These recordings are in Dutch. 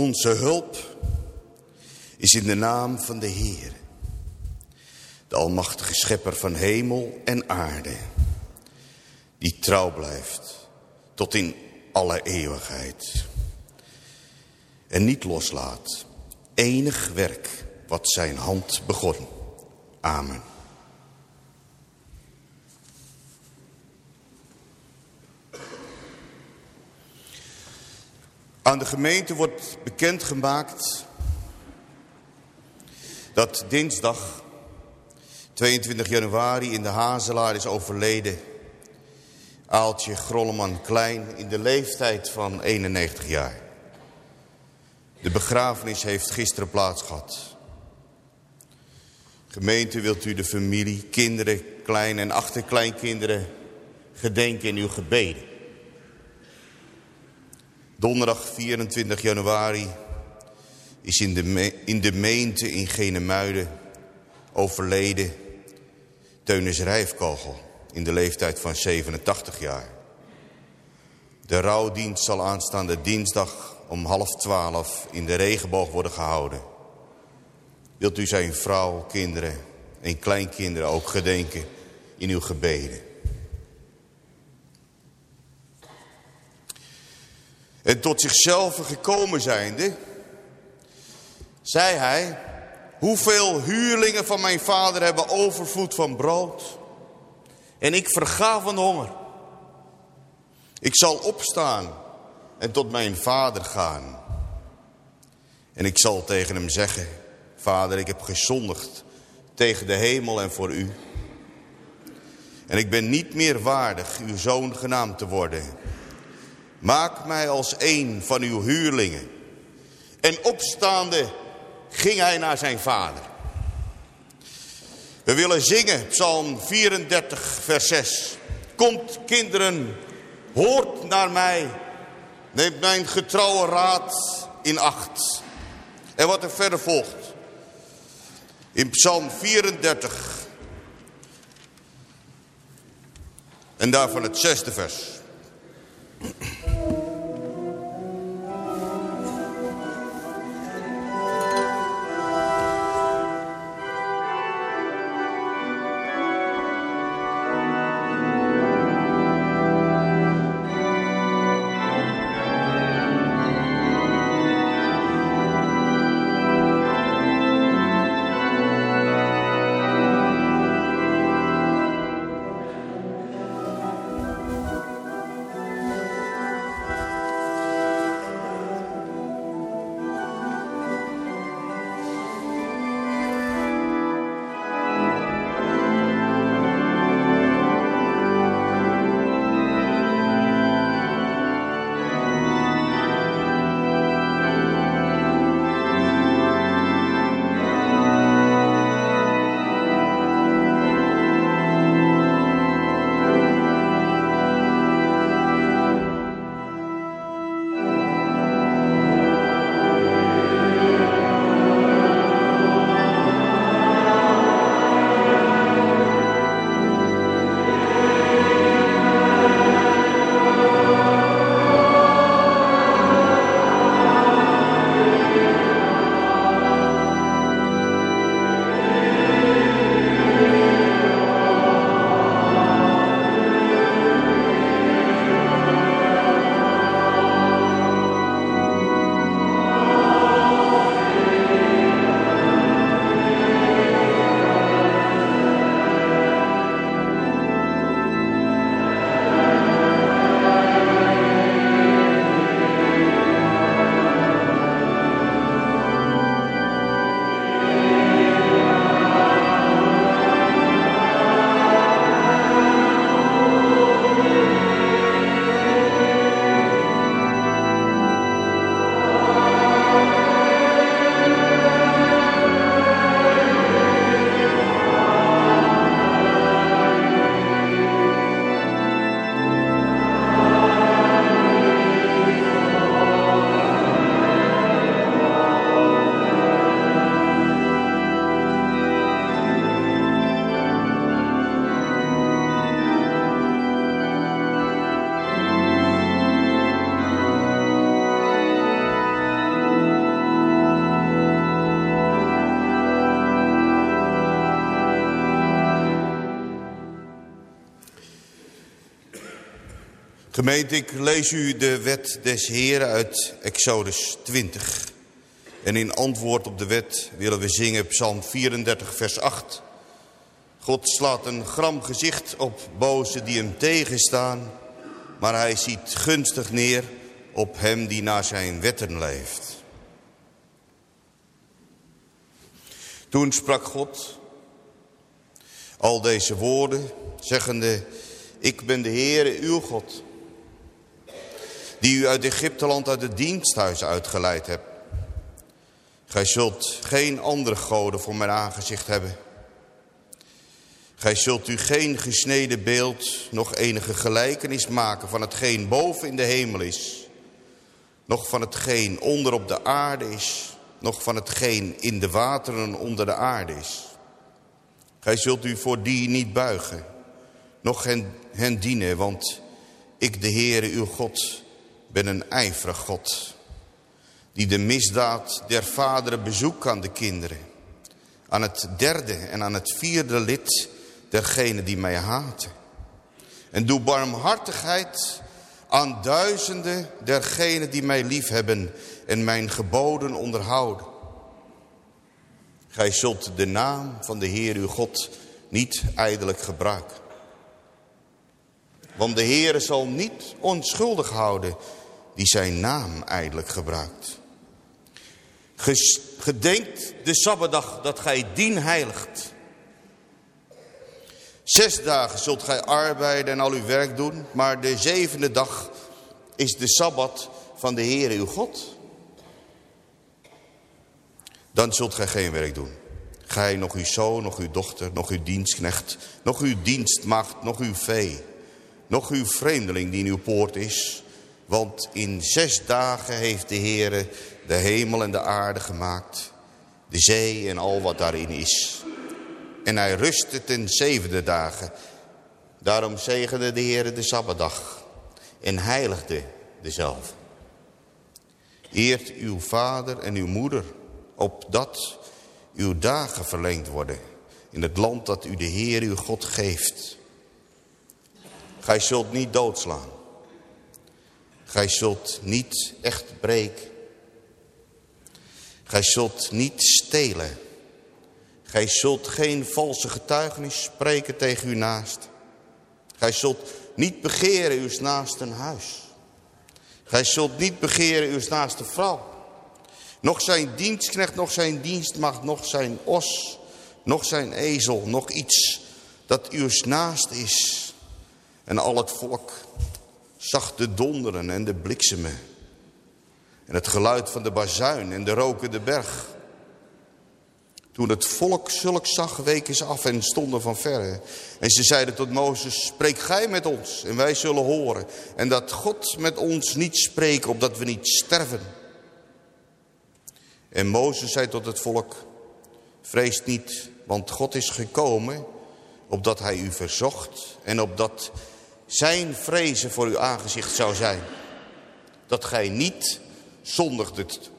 Onze hulp is in de naam van de Heer, de almachtige schepper van hemel en aarde, die trouw blijft tot in alle eeuwigheid en niet loslaat enig werk wat zijn hand begon. Amen. Aan de gemeente wordt bekendgemaakt dat dinsdag 22 januari in de Hazelaar is overleden Aaltje Grolleman Klein in de leeftijd van 91 jaar. De begrafenis heeft gisteren plaats gehad. Gemeente wilt u de familie, kinderen, klein- en achterkleinkinderen gedenken in uw gebeden. Donderdag 24 januari is in de, in de meente in Genemuiden overleden Teunis Rijfkogel in de leeftijd van 87 jaar. De rouwdienst zal aanstaande dinsdag om half twaalf in de regenboog worden gehouden. Wilt u zijn vrouw, kinderen en kleinkinderen ook gedenken in uw gebeden. En tot zichzelf gekomen zijnde, zei hij, hoeveel huurlingen van mijn vader hebben overvloed van brood en ik verga van honger. Ik zal opstaan en tot mijn vader gaan. En ik zal tegen hem zeggen, vader ik heb gezondigd tegen de hemel en voor u. En ik ben niet meer waardig uw zoon genaamd te worden. Maak mij als een van uw huurlingen. En opstaande ging hij naar zijn vader. We willen zingen, Psalm 34, vers 6. Komt kinderen, hoort naar mij Neemt mijn getrouwe raad in acht. En wat er verder volgt. In Psalm 34. En daarvan het zesde vers. Gemeente, ik lees u de wet des Heren uit Exodus 20. En in antwoord op de wet willen we zingen Psalm 34 vers 8. God slaat een gram gezicht op bozen die hem tegenstaan, maar hij ziet gunstig neer op hem die naar zijn wetten leeft. Toen sprak God al deze woorden, zeggende, ik ben de Heere uw God, die u uit Egypteland uit het diensthuis uitgeleid hebt. Gij zult geen andere goden voor mijn aangezicht hebben. Gij zult u geen gesneden beeld, nog enige gelijkenis maken van hetgeen boven in de hemel is, nog van hetgeen onder op de aarde is, nog van hetgeen in de wateren onder de aarde is. Gij zult u voor die niet buigen, nog hen, hen dienen, want ik, de Heere uw God, ben een ijverig God, die de misdaad der vaderen bezoekt aan de kinderen, aan het derde en aan het vierde lid dergenen die mij haten. En doe barmhartigheid aan duizenden dergenen die mij liefhebben en mijn geboden onderhouden. Gij zult de naam van de Heer uw God niet ijdelijk gebruiken. Want de Heer zal niet onschuldig houden die zijn naam ijdelijk gebruikt. Gedenkt de Sabbatdag dat gij dien heiligt. Zes dagen zult gij arbeiden en al uw werk doen, maar de zevende dag is de Sabbat van de Heer uw God. Dan zult gij geen werk doen. Gij, nog uw zoon, nog uw dochter, nog uw dienstknecht, nog uw dienstmacht, nog uw vee, nog uw vreemdeling die in uw poort is. Want in zes dagen heeft de Heere de hemel en de aarde gemaakt, de zee en al wat daarin is. En hij rustte ten zevende dagen. Daarom zegende de Heere de Sabbatdag en heiligde dezelfde. Eert uw vader en uw moeder, opdat uw dagen verlengd worden in het land dat u de Heer uw God geeft. Gij zult niet doodslaan. Gij zult niet echt breken. Gij zult niet stelen. Gij zult geen valse getuigenis spreken tegen uw naast. Gij zult niet begeren uw naaste huis. Gij zult niet begeren uw naaste vrouw. Nog zijn dienstknecht, nog zijn dienstmacht, nog zijn os, nog zijn ezel, nog iets dat uw naast is. En al het volk zag de donderen en de bliksemen. En het geluid van de bazuin en de rokende berg. Toen het volk zulk zag, weken ze af en stonden van verre. En ze zeiden tot Mozes, spreek gij met ons en wij zullen horen. En dat God met ons niet spreken, opdat we niet sterven. En Mozes zei tot het volk, vrees niet, want God is gekomen, opdat hij u verzocht en opdat zijn vrezen voor uw aangezicht zou zijn. Dat gij niet zondigdet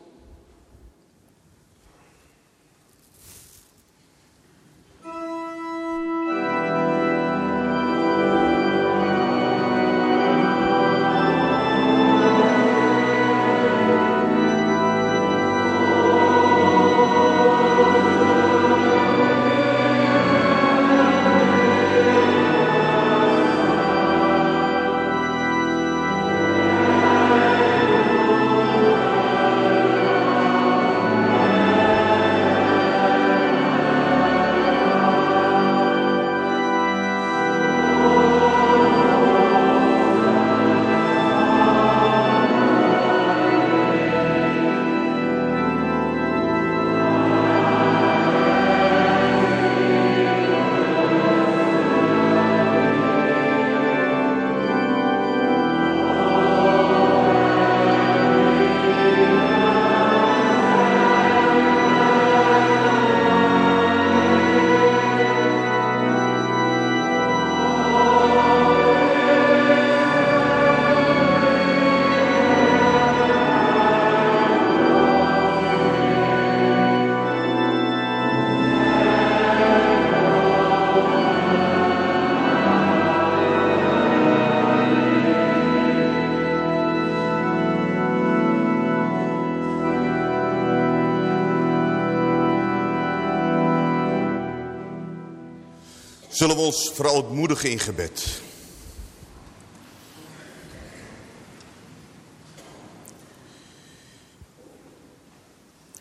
Zullen we ons verootmoedigen in gebed.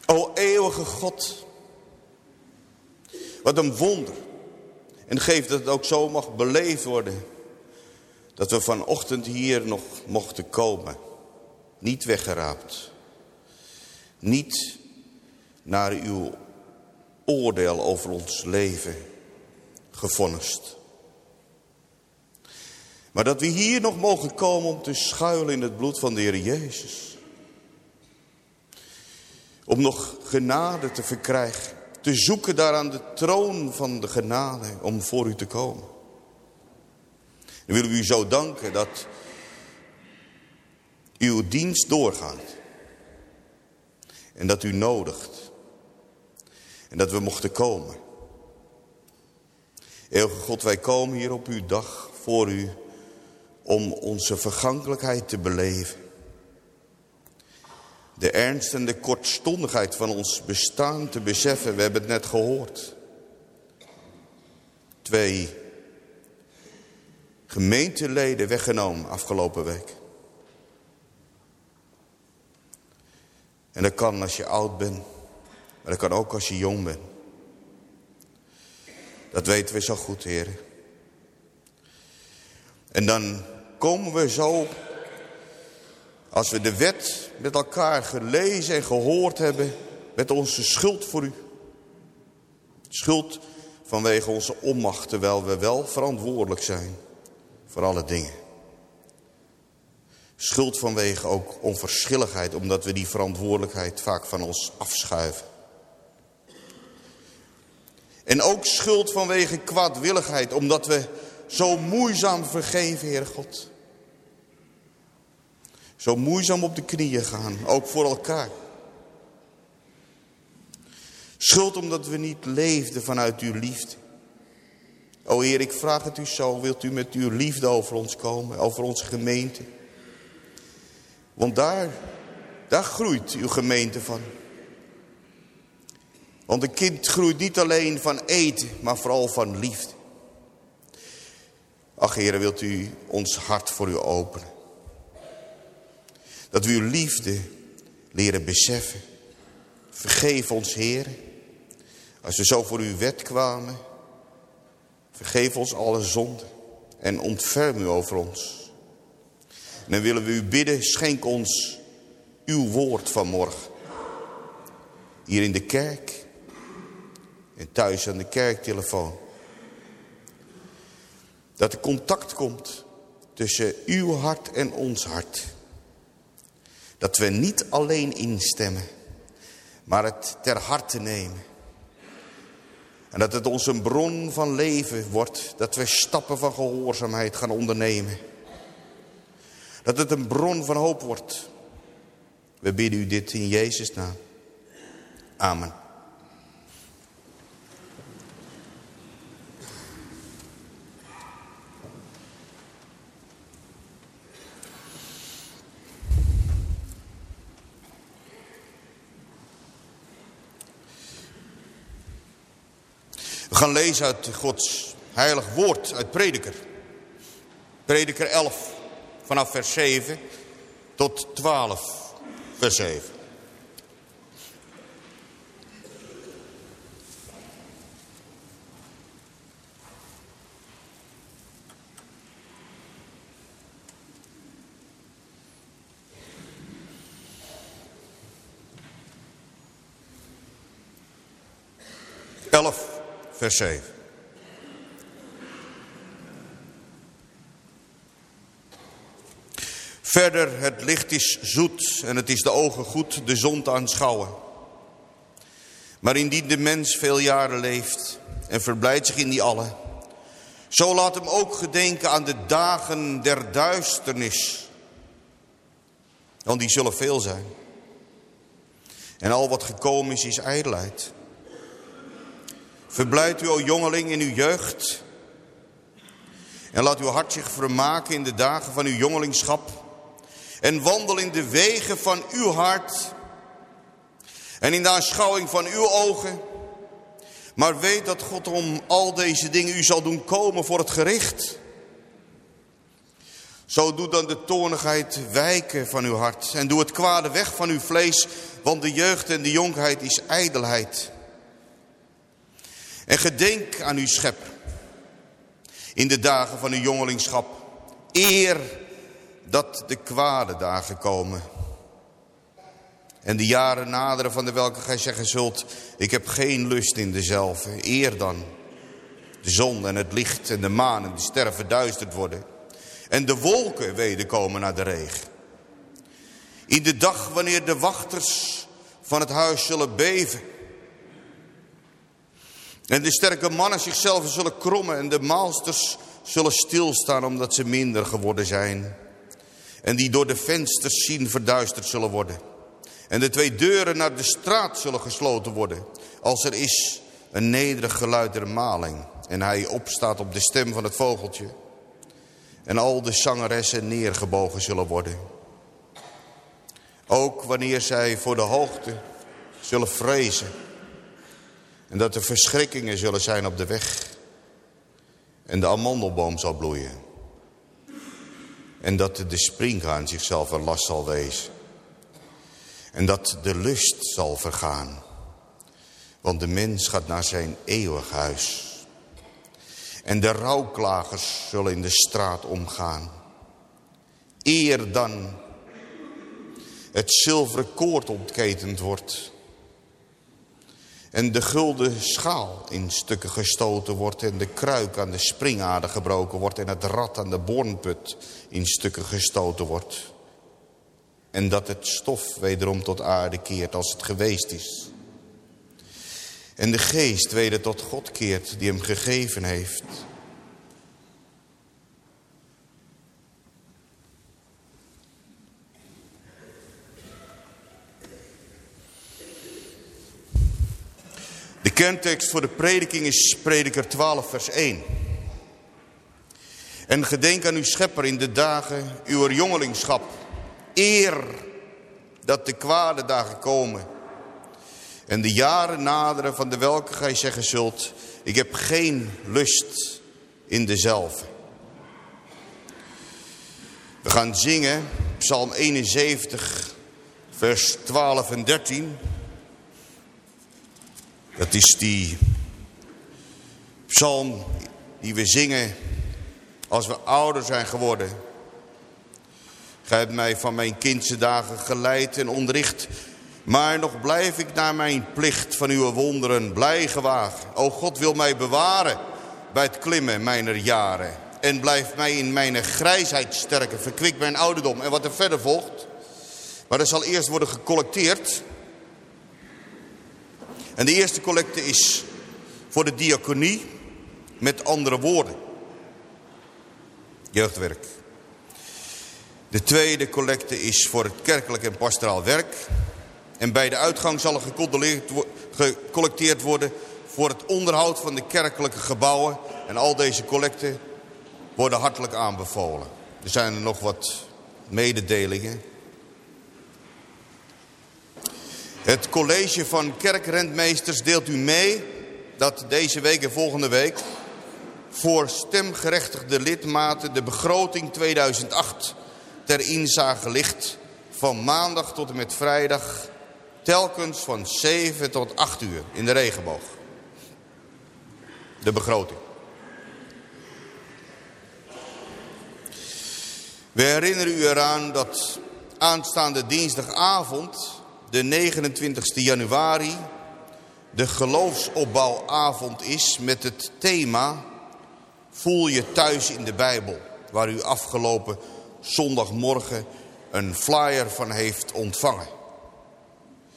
O eeuwige God, wat een wonder. En geef dat het ook zo mag beleefd worden. Dat we vanochtend hier nog mochten komen. Niet weggeraapt. Niet naar uw oordeel over ons leven gevonnist. Maar dat we hier nog mogen komen om te schuilen in het bloed van de Heer Jezus. Om nog genade te verkrijgen. Te zoeken daar aan de troon van de genade om voor u te komen. Dan willen we u zo danken dat uw dienst doorgaat. En dat u nodigt. En dat we mochten komen. Eeuwige God, wij komen hier op uw dag voor u om onze vergankelijkheid te beleven. De ernst en de kortstondigheid van ons bestaan te beseffen. We hebben het net gehoord. Twee gemeenteleden weggenomen afgelopen week. En dat kan als je oud bent. Maar dat kan ook als je jong bent. Dat weten we zo goed, heren. En dan komen we zo, als we de wet met elkaar gelezen en gehoord hebben, met onze schuld voor u. Schuld vanwege onze onmacht, terwijl we wel verantwoordelijk zijn voor alle dingen. Schuld vanwege ook onverschilligheid, omdat we die verantwoordelijkheid vaak van ons afschuiven. En ook schuld vanwege kwaadwilligheid, omdat we zo moeizaam vergeven, Heer God. Zo moeizaam op de knieën gaan, ook voor elkaar. Schuld omdat we niet leefden vanuit uw liefde. O Heer, ik vraag het u zo, wilt u met uw liefde over ons komen, over onze gemeente. Want daar, daar groeit uw gemeente van. Want een kind groeit niet alleen van eten, maar vooral van liefde. Ach, Heer, wilt u ons hart voor u openen. Dat we uw liefde leren beseffen. Vergeef ons, Heer. Als we zo voor uw wet kwamen. Vergeef ons alle zonden. En ontferm u over ons. En dan willen we u bidden, schenk ons uw woord van morgen. Hier in de kerk. Thuis aan de kerktelefoon. Dat er contact komt tussen uw hart en ons hart. Dat we niet alleen instemmen, maar het ter harte nemen. En dat het ons een bron van leven wordt, dat we stappen van gehoorzaamheid gaan ondernemen. Dat het een bron van hoop wordt. We bidden u dit in Jezus' naam. Amen. Gaan lezen uit Gods heilig woord, uit Prediker. Prediker 11, vanaf vers 7 tot 12, vers 7. Vers 7. Verder, het licht is zoet en het is de ogen goed de zon te aanschouwen. Maar indien de mens veel jaren leeft en verblijdt zich in die alle, zo laat hem ook gedenken aan de dagen der duisternis. Want die zullen veel zijn. En al wat gekomen is, is ijdelheid. Verblijd u, o jongeling, in uw jeugd. En laat uw hart zich vermaken in de dagen van uw jongelingschap. En wandel in de wegen van uw hart. En in de aanschouwing van uw ogen. Maar weet dat God om al deze dingen u zal doen komen voor het gericht. Zo doe dan de toornigheid wijken van uw hart. En doe het kwade weg van uw vlees. Want de jeugd en de jonkheid is ijdelheid. En gedenk aan uw schepper. In de dagen van uw jongelingschap. Eer dat de kwade dagen komen. En de jaren naderen van de welke gij zeggen zult. Ik heb geen lust in dezelfde. Eer dan. De zon en het licht en de maan en de sterren verduisterd worden en de wolken wederkomen naar de regen. In de dag wanneer de wachters van het huis zullen beven. En de sterke mannen zichzelf zullen krommen en de maalsters zullen stilstaan omdat ze minder geworden zijn. En die door de vensters zien verduisterd zullen worden. En de twee deuren naar de straat zullen gesloten worden. Als er is een nederig geluid der maling. En hij opstaat op de stem van het vogeltje en al de zangeressen neergebogen zullen worden. Ook wanneer zij voor de hoogte zullen vrezen en dat er verschrikkingen zullen zijn op de weg en de amandelboom zal bloeien en dat de springhaan zichzelf een last zal wezen en dat de lust zal vergaan, want de mens gaat naar zijn eeuwig huis. En de rouwklagers zullen in de straat omgaan. Eer dan het zilveren koord ontketend wordt. En de gulden schaal in stukken gestoten wordt. En de kruik aan de springader gebroken wordt. En het rad aan de bornput in stukken gestoten wordt. En dat het stof wederom tot aarde keert als het geweest is. En de geest weder tot God keert die hem gegeven heeft. De kerntekst voor de prediking is prediker 12 vers 1. En gedenk aan uw schepper in de dagen uw jongelingschap. Eer dat de kwade dagen komen en de jaren naderen van de welke gij zeggen zult, ik heb geen lust in dezelfde. We gaan zingen, Psalm 71, vers 12 en 13. Dat is die psalm die we zingen als we ouder zijn geworden. Gij hebt mij van mijn kindse dagen geleid en onderricht maar nog blijf ik naar mijn plicht van uw wonderen blij gewaagd. O God wil mij bewaren bij het klimmen mijner jaren. En blijf mij in mijn grijsheid sterken. Verkwik mijn ouderdom. En wat er verder volgt. Maar er zal eerst worden gecollecteerd. En de eerste collecte is voor de diaconie. Met andere woorden. Jeugdwerk. De tweede collecte is voor het kerkelijk en pastoraal werk. En bij de uitgang zal er gecollecteerd worden voor het onderhoud van de kerkelijke gebouwen. En al deze collecten worden hartelijk aanbevolen. Er zijn er nog wat mededelingen. Het college van kerkrentmeesters deelt u mee dat deze week en volgende week voor stemgerechtigde lidmaten de begroting 2008 ter inzage ligt van maandag tot en met vrijdag telkens van 7 tot 8 uur in de regenboog. De begroting. We herinneren u eraan dat aanstaande dinsdagavond, de 29 januari, de geloofsopbouwavond is met het thema Voel je thuis in de Bijbel, waar u afgelopen zondagmorgen een flyer van heeft ontvangen.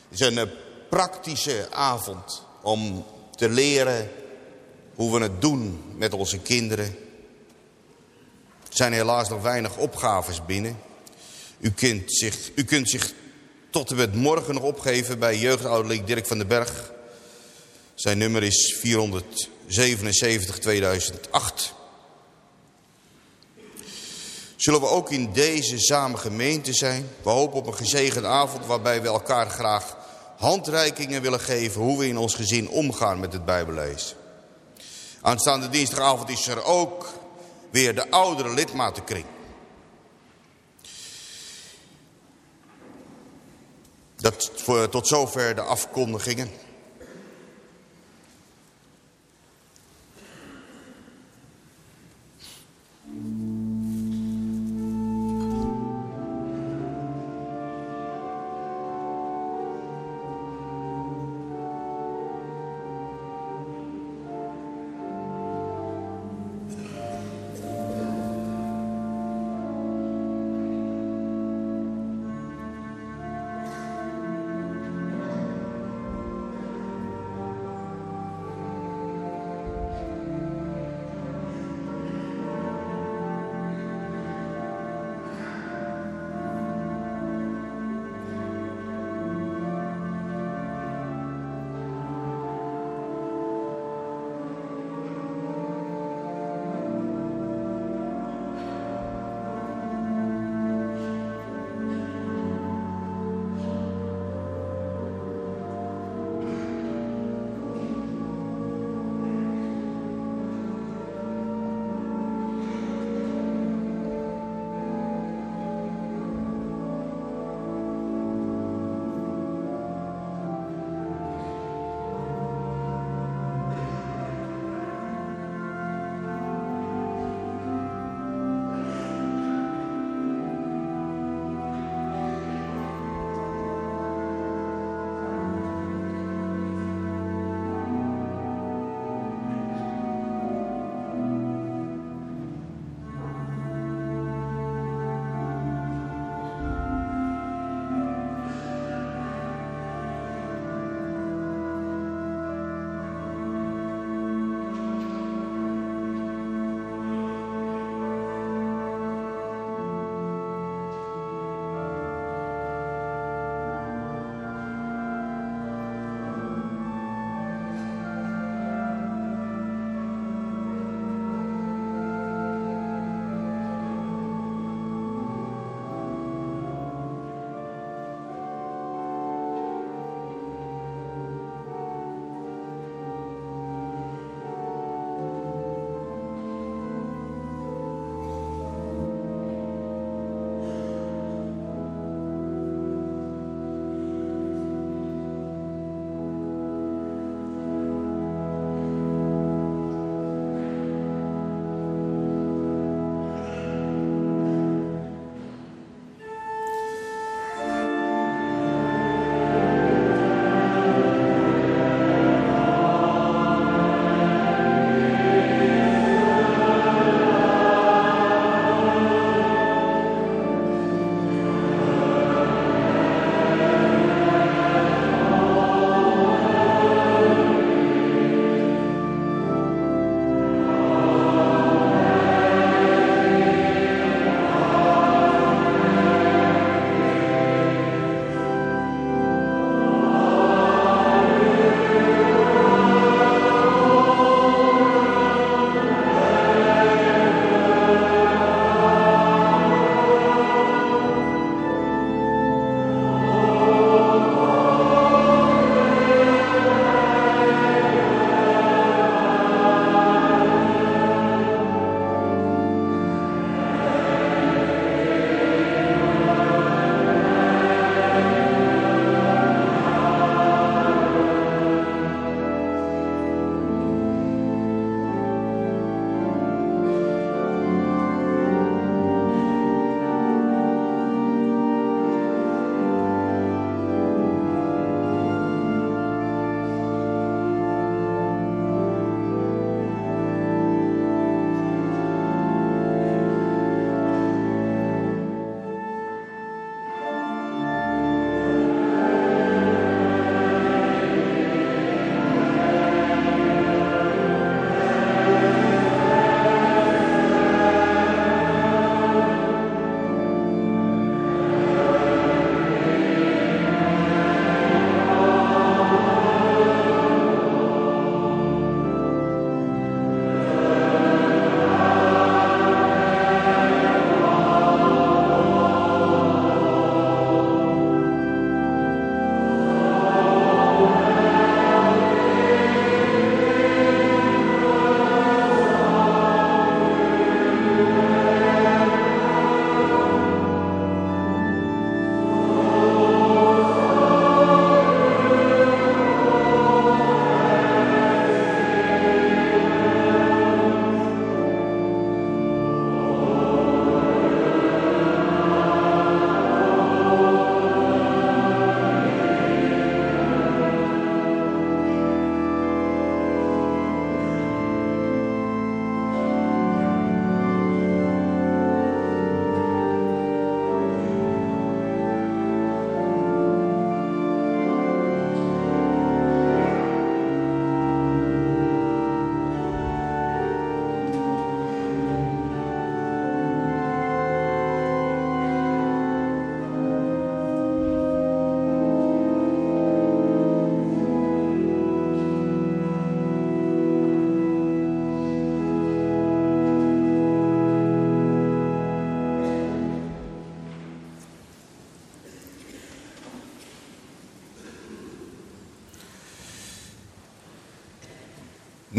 Het is een eh, praktische avond om te leren hoe we het doen met onze kinderen. Er zijn helaas nog weinig opgaves binnen. U kunt zich, u kunt zich tot en met morgen nog opgeven bij jeugdouderlijk Dirk van den Berg. Zijn nummer is 477 2008. Zullen we ook in deze samen gemeente zijn? We hopen op een gezegende avond waarbij we elkaar graag handreikingen willen geven hoe we in ons gezin omgaan met het Bijbellezen. Aanstaande dinsdagavond is er ook weer de oudere lidmatenkring. Dat voor, tot zover de afkondigingen.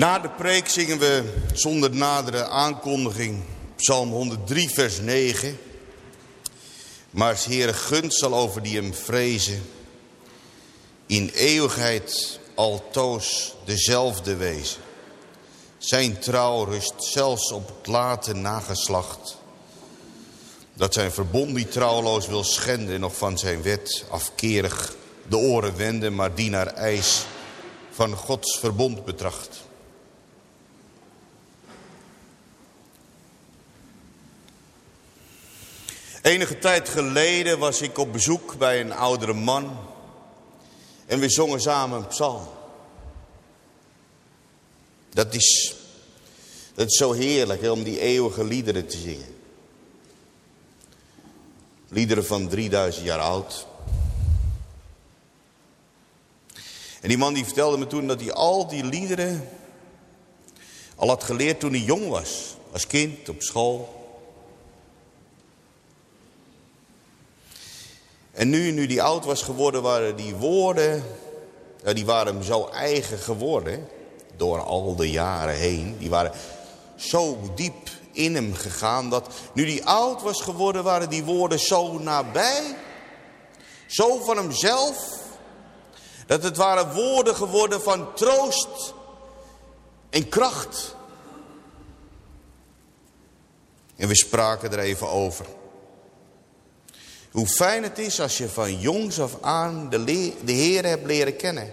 Na de preek zingen we zonder nadere aankondiging Psalm 103 vers 9. Maar Heere gunst zal over die hem vrezen. In eeuwigheid altoos dezelfde wezen. Zijn trouw rust zelfs op het late nageslacht. Dat zijn verbond die trouwloos wil schenden nog van zijn wet afkerig de oren wenden, maar die naar eis van Gods verbond betracht. Enige tijd geleden was ik op bezoek bij een oudere man en we zongen samen een psalm. Dat is, dat is zo heerlijk om die eeuwige liederen te zingen. Liederen van 3000 jaar oud. En die man die vertelde me toen dat hij al die liederen al had geleerd toen hij jong was. Als kind op school. En nu, nu die oud was geworden, waren die woorden, die waren hem zo eigen geworden. Door al de jaren heen. Die waren zo diep in hem gegaan. Dat nu die oud was geworden, waren die woorden zo nabij. Zo van hemzelf. Dat het waren woorden geworden van troost en kracht. En we spraken er even over. Hoe fijn het is als je van jongs af aan de, de Heer hebt leren kennen.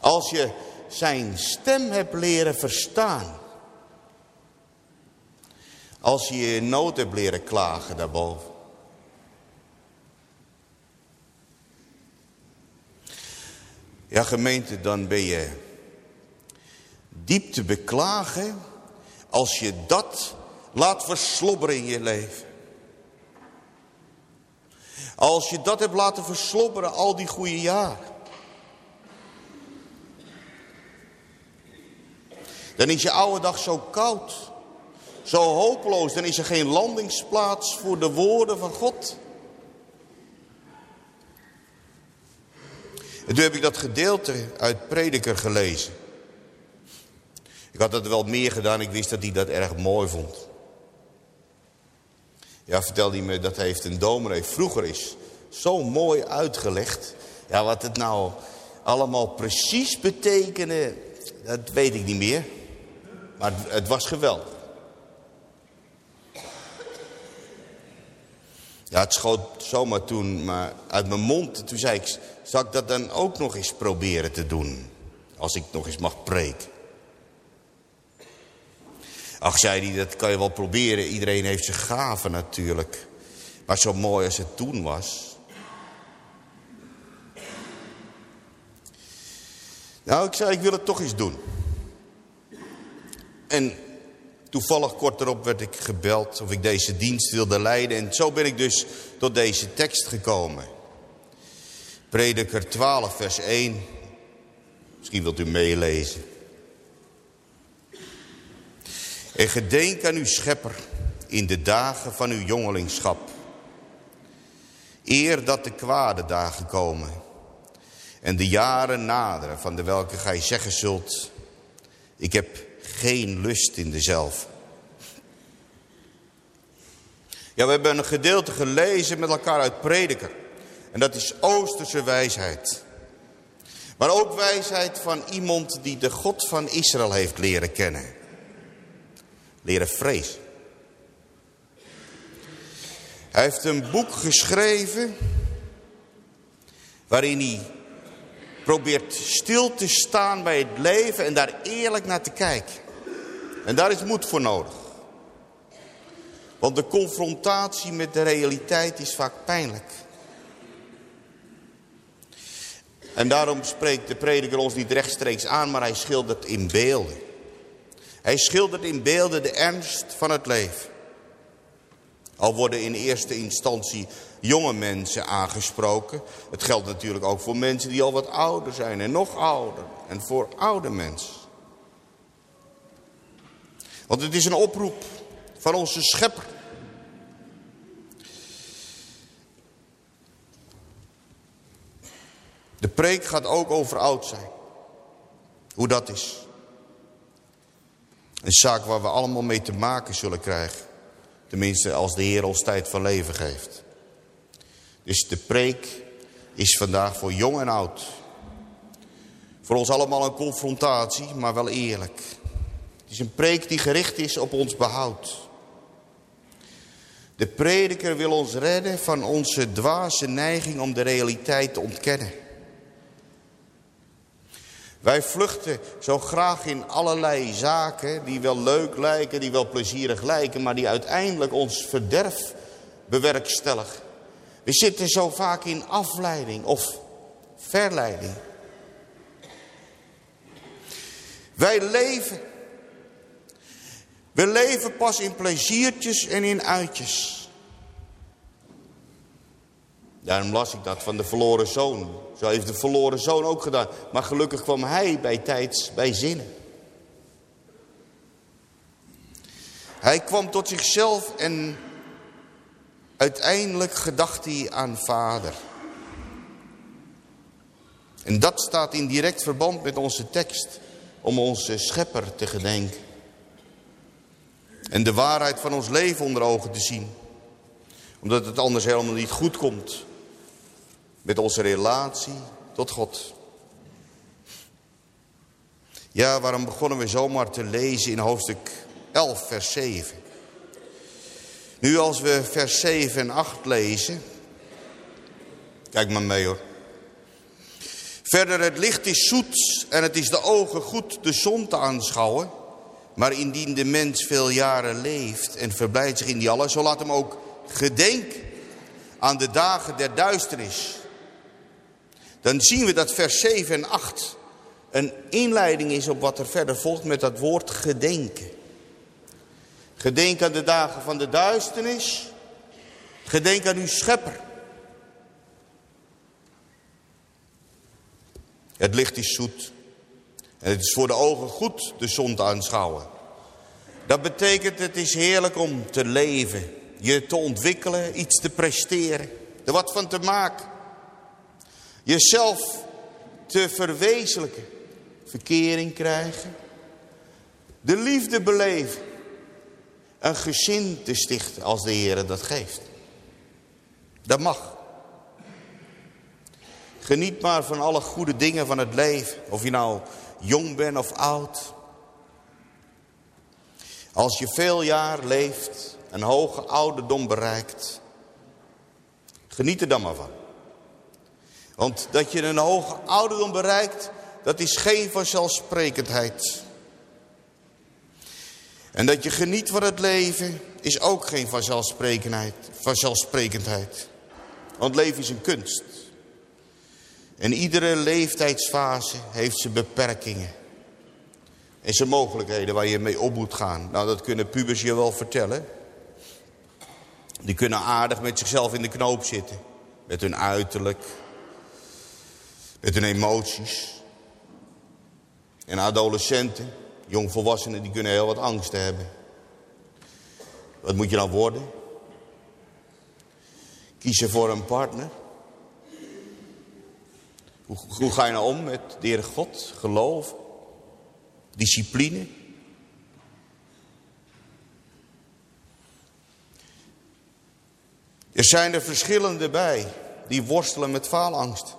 Als je zijn stem hebt leren verstaan. Als je je nood hebt leren klagen daarboven. Ja gemeente, dan ben je diep te beklagen als je dat laat verslobberen in je leven. Als je dat hebt laten verslobberen al die goede jaren. Dan is je oude dag zo koud. Zo hopeloos. Dan is er geen landingsplaats voor de woorden van God. En toen heb ik dat gedeelte uit Prediker gelezen. Ik had dat wel meer gedaan. Ik wist dat hij dat erg mooi vond. Ja, vertelde hij me dat heeft een dominee vroeger is zo mooi uitgelegd. Ja, wat het nou allemaal precies betekende, dat weet ik niet meer. Maar het was geweldig. Ja, het schoot zomaar toen maar uit mijn mond. Toen zei ik, zal ik dat dan ook nog eens proberen te doen? Als ik nog eens mag preken. Ach, zei hij, dat kan je wel proberen. Iedereen heeft zijn gaven natuurlijk. Maar zo mooi als het toen was. Nou, ik zei, ik wil het toch eens doen. En toevallig kort erop werd ik gebeld of ik deze dienst wilde leiden. En zo ben ik dus tot deze tekst gekomen. Prediker 12 vers 1. Misschien wilt u meelezen. En gedenk aan uw schepper in de dagen van uw jongelingschap. Eer dat de kwade dagen komen. En de jaren naderen van de welke gij zeggen zult. Ik heb geen lust in dezelfde. Ja, we hebben een gedeelte gelezen met elkaar uit Prediker. En dat is Oosterse wijsheid. Maar ook wijsheid van iemand die de God van Israël heeft leren kennen. Leren vrezen. Hij heeft een boek geschreven waarin hij probeert stil te staan bij het leven en daar eerlijk naar te kijken. En daar is moed voor nodig. Want de confrontatie met de realiteit is vaak pijnlijk. En daarom spreekt de prediker ons niet rechtstreeks aan, maar hij schildert in beelden. Hij schildert in beelden de ernst van het leven. Al worden in eerste instantie jonge mensen aangesproken. Het geldt natuurlijk ook voor mensen die al wat ouder zijn en nog ouder. En voor oude mensen. Want het is een oproep van onze schepper. De preek gaat ook over oud zijn. Hoe dat is. Een zaak waar we allemaal mee te maken zullen krijgen. Tenminste als de Heer ons tijd van leven geeft. Dus de preek is vandaag voor jong en oud. Voor ons allemaal een confrontatie, maar wel eerlijk. Het is een preek die gericht is op ons behoud. De prediker wil ons redden van onze dwaze neiging om de realiteit te ontkennen. Wij vluchten zo graag in allerlei zaken die wel leuk lijken, die wel plezierig lijken, maar die uiteindelijk ons verderf bewerkstelligen. We zitten zo vaak in afleiding of verleiding. Wij leven. We leven pas in pleziertjes en in uitjes. Daarom las ik dat van de verloren zoon. Zo heeft de verloren zoon ook gedaan. Maar gelukkig kwam hij bij tijds bij zinnen. Hij kwam tot zichzelf en uiteindelijk gedacht hij aan vader. En dat staat in direct verband met onze tekst. Om onze schepper te gedenken. En de waarheid van ons leven onder ogen te zien. Omdat het anders helemaal niet goed komt met onze relatie tot God. Ja, waarom begonnen we zomaar te lezen in hoofdstuk 11, vers 7? Nu als we vers 7 en 8 lezen... Kijk maar mee hoor. Verder, het licht is zoet en het is de ogen goed de zon te aanschouwen. Maar indien de mens veel jaren leeft en verblijdt zich in die alles... zo laat hem ook gedenken aan de dagen der duisternis dan zien we dat vers 7 en 8 een inleiding is op wat er verder volgt met dat woord gedenken. Gedenk aan de dagen van de duisternis. Gedenk aan uw schepper. Het licht is zoet. En het is voor de ogen goed de zon te aanschouwen. Dat betekent het is heerlijk om te leven. Je te ontwikkelen, iets te presteren. Er wat van te maken. Jezelf te verwezenlijken. Verkering krijgen. De liefde beleven. Een gezin te stichten als de Heer dat geeft. Dat mag. Geniet maar van alle goede dingen van het leven. Of je nou jong bent of oud. Als je veel jaar leeft, een hoge ouderdom bereikt. Geniet er dan maar van. Want dat je een hoge ouderdom bereikt, dat is geen vanzelfsprekendheid. En dat je geniet van het leven, is ook geen vanzelfsprekendheid. vanzelfsprekendheid. Want leven is een kunst. En iedere leeftijdsfase heeft zijn beperkingen. En zijn mogelijkheden waar je mee op moet gaan. Nou, dat kunnen pubers je wel vertellen. Die kunnen aardig met zichzelf in de knoop zitten. Met hun uiterlijk, met hun emoties. En adolescenten, jongvolwassenen, die kunnen heel wat angst hebben. Wat moet je dan worden? Kiezen voor een partner. Hoe, hoe ga je nou om met de God? Geloof? Discipline? Er zijn er verschillende bij die worstelen met faalangst.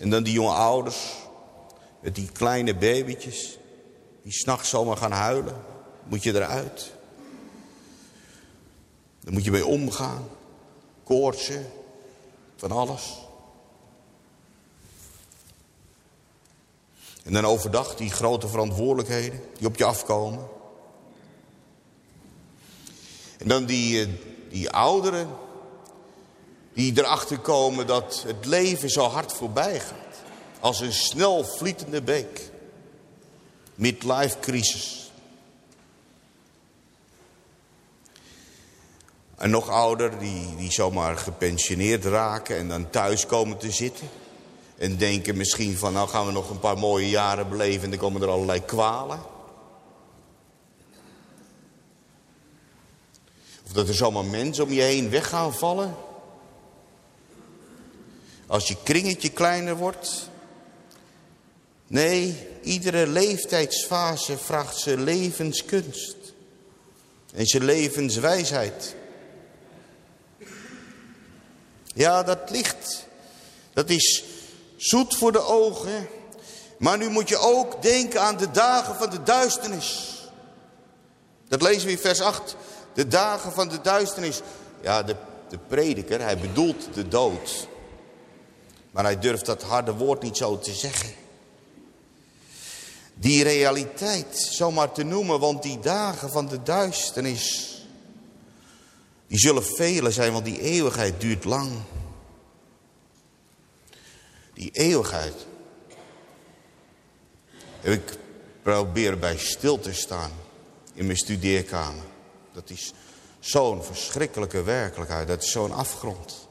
En dan die jonge ouders met die kleine babytjes die s'nachts zomaar gaan huilen. Moet je eruit. Daar moet je mee omgaan. Koortsen, van alles. En dan overdag die grote verantwoordelijkheden die op je afkomen. En dan die, eh, die ouderen die erachter komen dat het leven zo hard voorbij gaat. Als een snel vlietende beek. Midlife crisis. En nog ouder die, die zomaar gepensioneerd raken en dan thuis komen te zitten. En denken misschien van nou gaan we nog een paar mooie jaren beleven en dan komen er allerlei kwalen. Of dat er zomaar mensen om je heen weg gaan vallen. Als je kringetje kleiner wordt. Nee, iedere leeftijdsfase vraagt ze levenskunst. En zijn levenswijsheid. Ja, dat licht, dat is zoet voor de ogen. Maar nu moet je ook denken aan de dagen van de duisternis. Dat lezen we in vers 8. De dagen van de duisternis. Ja, de, de prediker, hij bedoelt de dood. Maar hij durft dat harde woord niet zo te zeggen. Die realiteit zomaar te noemen, want die dagen van de duisternis, die zullen vele zijn, want die eeuwigheid duurt lang. Die eeuwigheid. Ik probeer bij stil te staan in mijn studeerkamer. Dat is zo'n verschrikkelijke werkelijkheid. Dat is zo'n afgrond.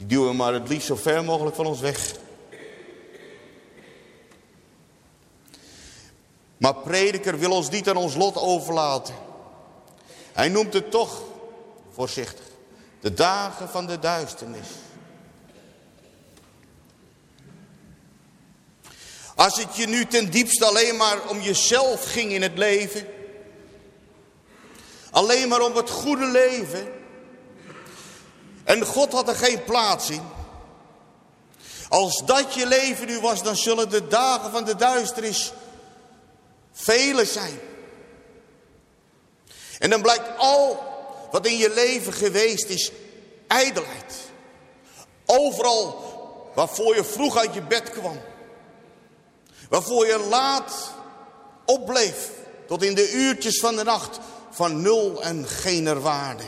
Die duwen we maar het liefst zo ver mogelijk van ons weg. Maar prediker wil ons niet aan ons lot overlaten. Hij noemt het toch, voorzichtig, de dagen van de duisternis. Als het je nu ten diepste alleen maar om jezelf ging in het leven. Alleen maar om het goede leven. En God had er geen plaats in. Als dat je leven nu was, dan zullen de dagen van de duisternis vele zijn. En dan blijkt al wat in je leven geweest is, ijdelheid. Overal waarvoor je vroeg uit je bed kwam. Waarvoor je laat opbleef tot in de uurtjes van de nacht van nul en geen waarde.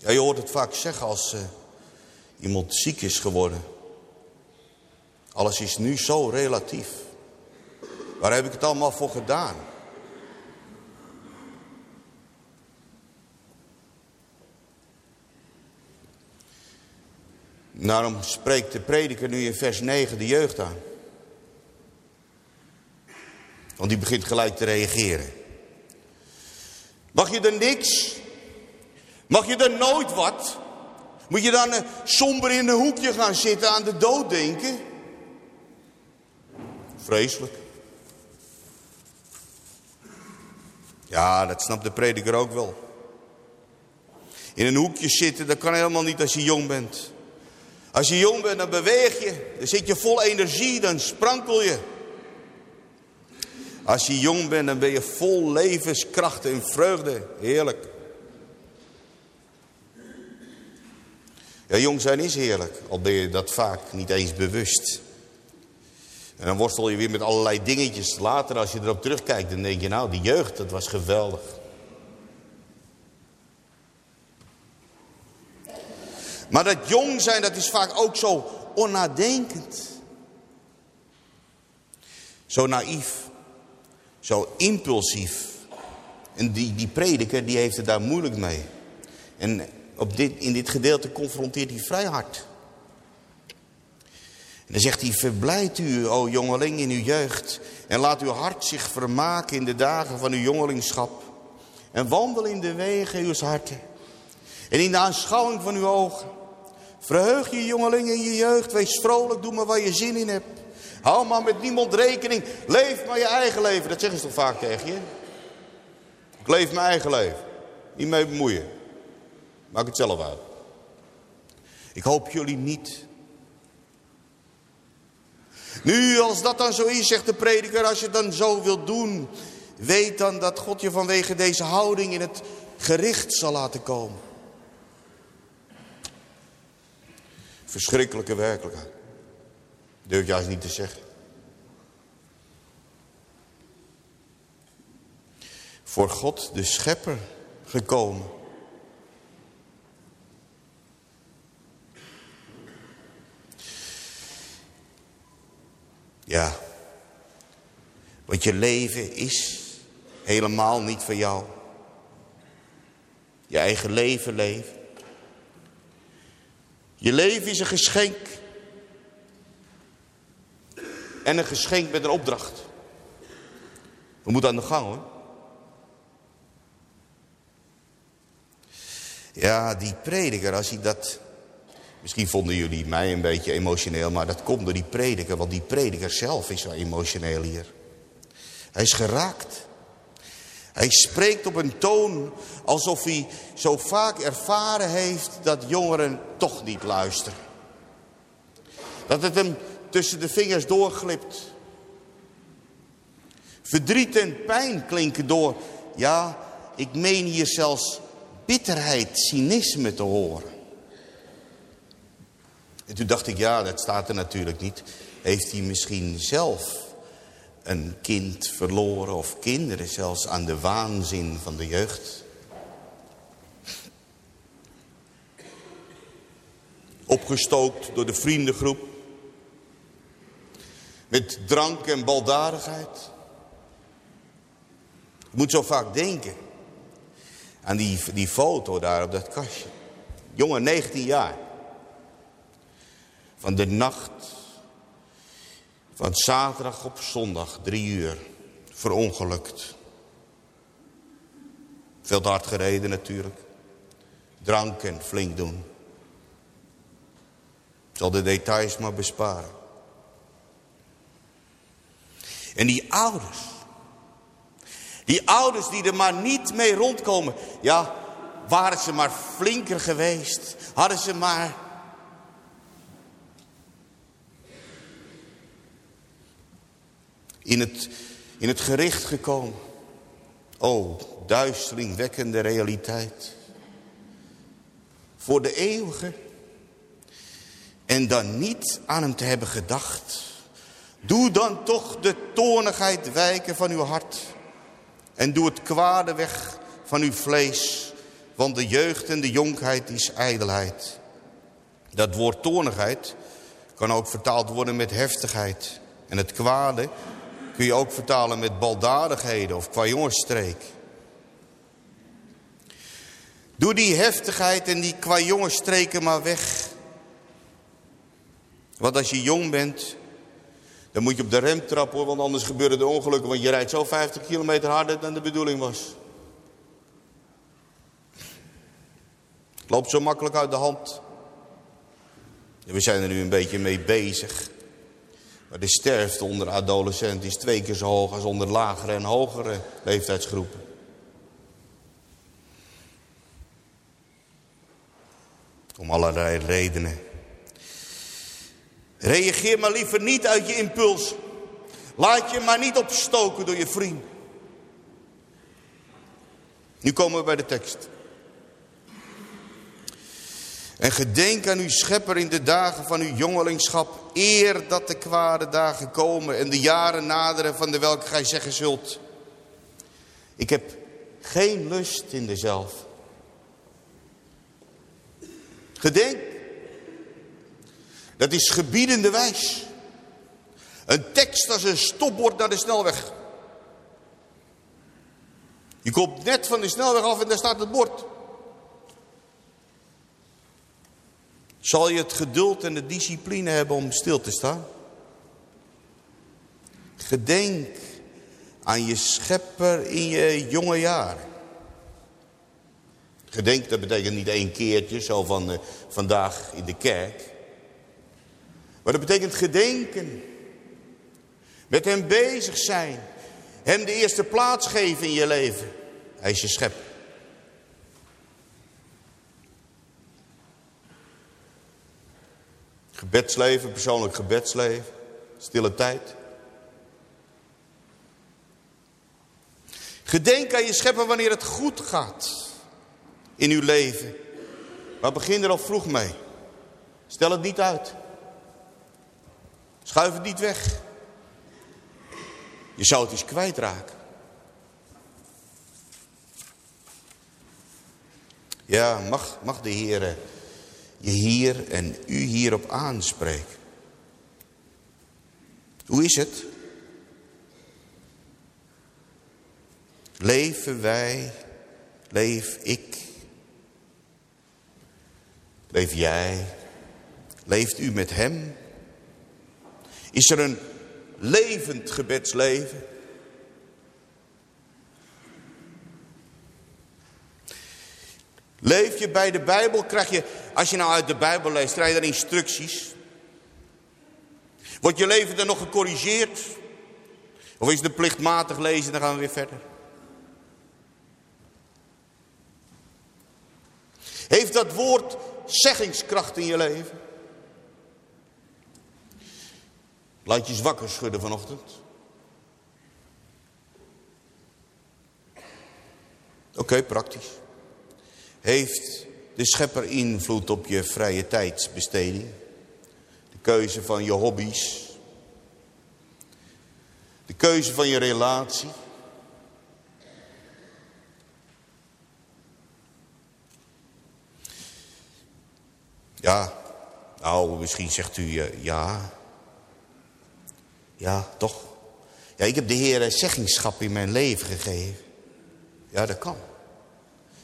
Ja, je hoort het vaak zeggen als uh, iemand ziek is geworden. Alles is nu zo relatief. Waar heb ik het allemaal voor gedaan? Daarom spreekt de prediker nu in vers 9 de jeugd aan. Want die begint gelijk te reageren. Mag je er niks? Mag je er nooit wat? Moet je dan somber in een hoekje gaan zitten aan de dood denken? Vreselijk. Ja, dat snapt de prediker ook wel. In een hoekje zitten, dat kan helemaal niet als je jong bent. Als je jong bent, dan beweeg je. Dan zit je vol energie, dan sprankel je. Als je jong bent, dan ben je vol levenskracht en vreugde. Heerlijk. Ja, jong zijn is heerlijk, al ben je dat vaak niet eens bewust. En dan worstel je weer met allerlei dingetjes. Later als je erop terugkijkt, dan denk je nou, die jeugd, dat was geweldig. Maar dat jong zijn, dat is vaak ook zo onnadenkend. Zo naïef. Zo impulsief. En die, die prediker, die heeft het daar moeilijk mee. En op dit, in dit gedeelte confronteert hij vrij hard. En dan zegt hij, verblijd u, o jongeling, in uw jeugd. En laat uw hart zich vermaken in de dagen van uw jongelingschap. En wandel in de wegen uw harten. En in de aanschouwing van uw ogen. Verheug je jongeling in je jeugd. Wees vrolijk, doe maar waar je zin in hebt. Hou maar met niemand rekening. Leef maar je eigen leven. Dat zeggen ze toch vaak tegen je? Ik leef mijn eigen leven. Niet mee bemoeien. Maak het zelf uit. Ik hoop jullie niet nu, als dat dan zo is, zegt de prediker, als je het dan zo wilt doen, weet dan dat God je vanwege deze houding in het gericht zal laten komen. Verschrikkelijke werkelijkheid. Durf juist niet te zeggen. Voor God, de schepper, gekomen. Ja. Want je leven is helemaal niet van jou. Je eigen leven leven. Je leven is een geschenk. En een geschenk met een opdracht. We moeten aan de gang hoor. Ja, die prediker, als hij dat... Misschien vonden jullie mij een beetje emotioneel, maar dat komt door die prediker. Want die prediker zelf is wel emotioneel hier. Hij is geraakt. Hij spreekt op een toon alsof hij zo vaak ervaren heeft dat jongeren toch niet luisteren. Dat het hem tussen de vingers doorglipt. Verdriet en pijn klinken door. Ja, ik meen hier zelfs bitterheid, cynisme te horen. En toen dacht ik, ja, dat staat er natuurlijk niet. Heeft hij misschien zelf een kind verloren of kinderen zelfs aan de waanzin van de jeugd? Opgestookt door de vriendengroep. Met drank en baldadigheid. Ik moet zo vaak denken aan die, die foto daar op dat kastje. Jongen, 19 jaar. Van de nacht van zaterdag op zondag, drie uur, verongelukt. Veel te hard gereden natuurlijk. Drank en flink doen. Ik zal de details maar besparen. En die ouders. Die ouders die er maar niet mee rondkomen. Ja, waren ze maar flinker geweest. Hadden ze maar... In het, in het gericht gekomen. Oh, duisteringwekkende realiteit. Voor de eeuwige. En dan niet aan hem te hebben gedacht. Doe dan toch de toornigheid wijken van uw hart. En doe het kwade weg van uw vlees. Want de jeugd en de jonkheid is ijdelheid. Dat woord toornigheid kan ook vertaald worden met heftigheid. En het kwade kun je ook vertalen met baldadigheden of qua jongensstreek. Doe die heftigheid en die qua jongensstreken maar weg. Want als je jong bent, dan moet je op de rem trappen want anders gebeuren er ongelukken. Want je rijdt zo 50 kilometer harder dan de bedoeling was. Loopt zo makkelijk uit de hand. we zijn er nu een beetje mee bezig. Maar de sterfte onder adolescenten is twee keer zo hoog als onder lagere en hogere leeftijdsgroepen. Om allerlei redenen. Reageer maar liever niet uit je impuls. Laat je maar niet opstoken door je vriend. Nu komen we bij de tekst. En gedenk aan uw schepper in de dagen van uw jongelingschap, eer dat de kwade dagen komen en de jaren naderen van de welke gij zeggen zult. Ik heb geen lust in dezelf. Gedenk dat is gebiedende wijs. Een tekst als een stopbord naar de snelweg. Je komt net van de snelweg af en daar staat het bord. Zal je het geduld en de discipline hebben om stil te staan? Gedenk aan je schepper in je jonge jaren. Gedenk, dat betekent niet één keertje, zo van uh, vandaag in de kerk. Maar dat betekent gedenken. Met hem bezig zijn. Hem de eerste plaats geven in je leven. Hij is je schep. Gebedsleven, persoonlijk gebedsleven. Stille tijd. Gedenk aan je schepper wanneer het goed gaat in uw leven. Maar begin er al vroeg mee. Stel het niet uit. Schuif het niet weg. Je zou het eens kwijtraken. Ja, mag, mag de Heer je hier en u hierop aanspreken. Hoe is het? Leven wij, leef ik, leef jij, leeft u met hem? Is er een levend gebedsleven? Leef je bij de Bijbel, krijg je, als je nou uit de Bijbel leest, krijg je dan instructies. Wordt je leven dan nog gecorrigeerd? Of is het plichtmatig lezen en dan gaan we weer verder? Heeft dat woord zeggingskracht in je leven? Laat je zwakker schudden vanochtend. Oké, praktisch. Heeft de schepper invloed op je vrije tijdsbesteding? De keuze van je hobby's? De keuze van je relatie? Ja, nou, misschien zegt u uh, ja. Ja, toch? Ja, ik heb de Heer zeggingschap in mijn leven gegeven. Ja, dat kan.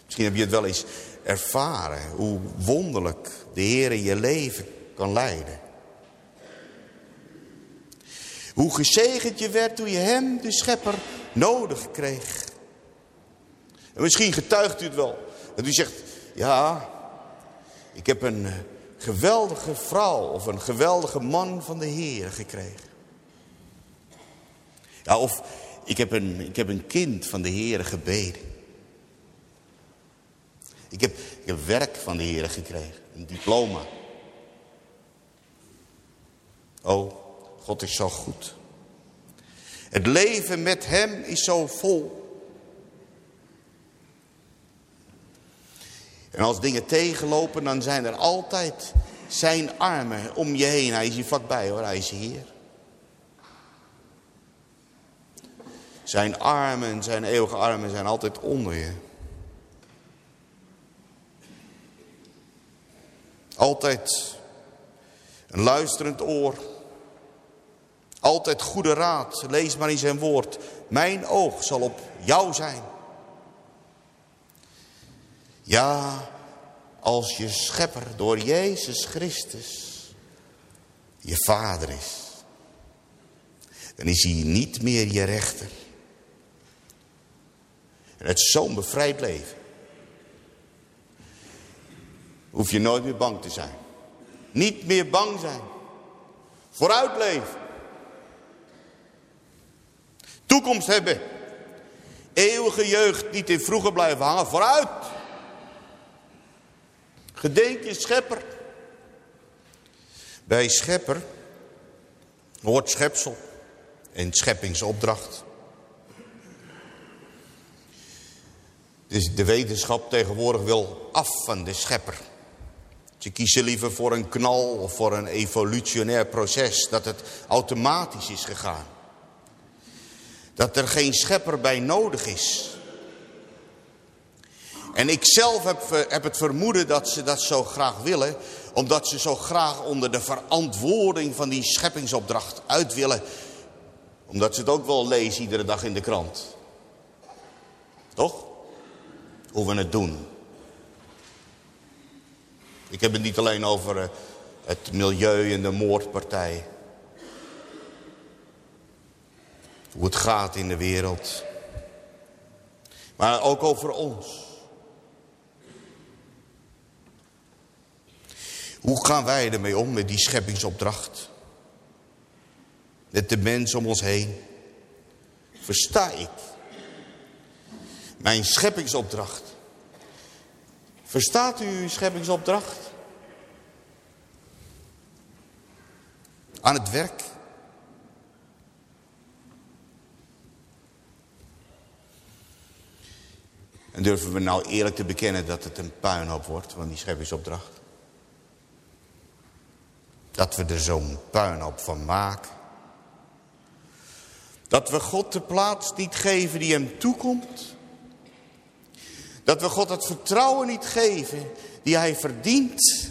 Misschien heb je het wel eens ervaren hoe wonderlijk de Heer je leven kan leiden. Hoe gezegend je werd toen je hem, de schepper, nodig kreeg. En misschien getuigt u het wel. Dat u zegt, ja, ik heb een geweldige vrouw of een geweldige man van de Heer gekregen. Ja, of ik heb, een, ik heb een kind van de Heer gebeden. Ik heb, werk van de Heer gekregen, een diploma. Oh, God is zo goed. Het leven met hem is zo vol. En als dingen tegenlopen, dan zijn er altijd zijn armen om je heen. Hij is hier vlakbij hoor, hij is hier. Zijn armen, zijn eeuwige armen zijn altijd onder je. Altijd een luisterend oor. Altijd goede raad. Lees maar in zijn woord. Mijn oog zal op jou zijn. Ja, als je schepper door Jezus Christus je vader is. Dan is hij niet meer je rechter. En het is zo'n bevrijd leven. Hoef je nooit meer bang te zijn. Niet meer bang zijn. Vooruit leven. Toekomst hebben. Eeuwige jeugd niet in vroeger blijven hangen. Vooruit. Gedenk je schepper. Bij schepper hoort schepsel en scheppingsopdracht. Dus de wetenschap tegenwoordig wil af van de schepper. Ze kiezen liever voor een knal of voor een evolutionair proces. Dat het automatisch is gegaan. Dat er geen schepper bij nodig is. En ik zelf heb, heb het vermoeden dat ze dat zo graag willen. Omdat ze zo graag onder de verantwoording van die scheppingsopdracht uit willen. Omdat ze het ook wel lezen iedere dag in de krant. Toch? Hoe we het doen. Ik heb het niet alleen over eh, het milieu en de moordpartij. Hoe het gaat in de wereld. Maar ook over ons. Hoe gaan wij ermee om met die scheppingsopdracht? Met de mens om ons heen. Versta ik mijn scheppingsopdracht? Verstaat u uw scheppingsopdracht? Aan het werk? En durven we nou eerlijk te bekennen dat het een puinhoop wordt van die scheppingsopdracht? Dat we er zo'n puinhoop van maken. Dat we God de plaats niet geven die hem toekomt. Dat we God het vertrouwen niet geven die hij verdient.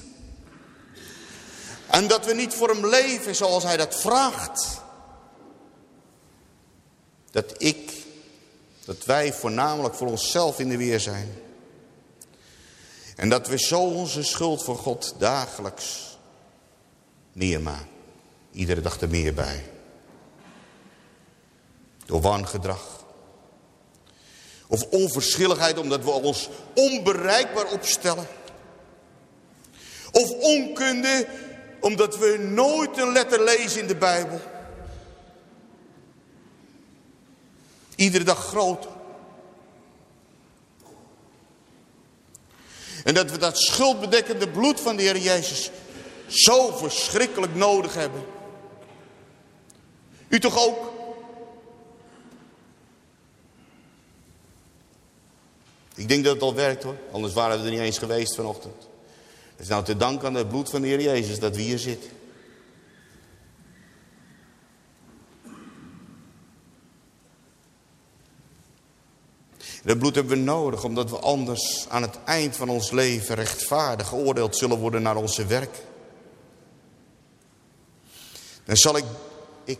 En dat we niet voor hem leven zoals hij dat vraagt. Dat ik, dat wij voornamelijk voor onszelf in de weer zijn. En dat we zo onze schuld voor God dagelijks Neerma. Iedere dag er meer bij. Door wangedrag. Of onverschilligheid omdat we ons onbereikbaar opstellen. Of onkunde omdat we nooit een letter lezen in de Bijbel. Iedere dag groter. En dat we dat schuldbedekkende bloed van de Heer Jezus zo verschrikkelijk nodig hebben. U toch ook? Ik denk dat het al werkt hoor, anders waren we er niet eens geweest vanochtend. Het is nou te danken aan het bloed van de Heer Jezus dat hier zitten. Dat bloed hebben we nodig, omdat we anders aan het eind van ons leven rechtvaardig geoordeeld zullen worden naar onze werk. Dan zal ik, ik,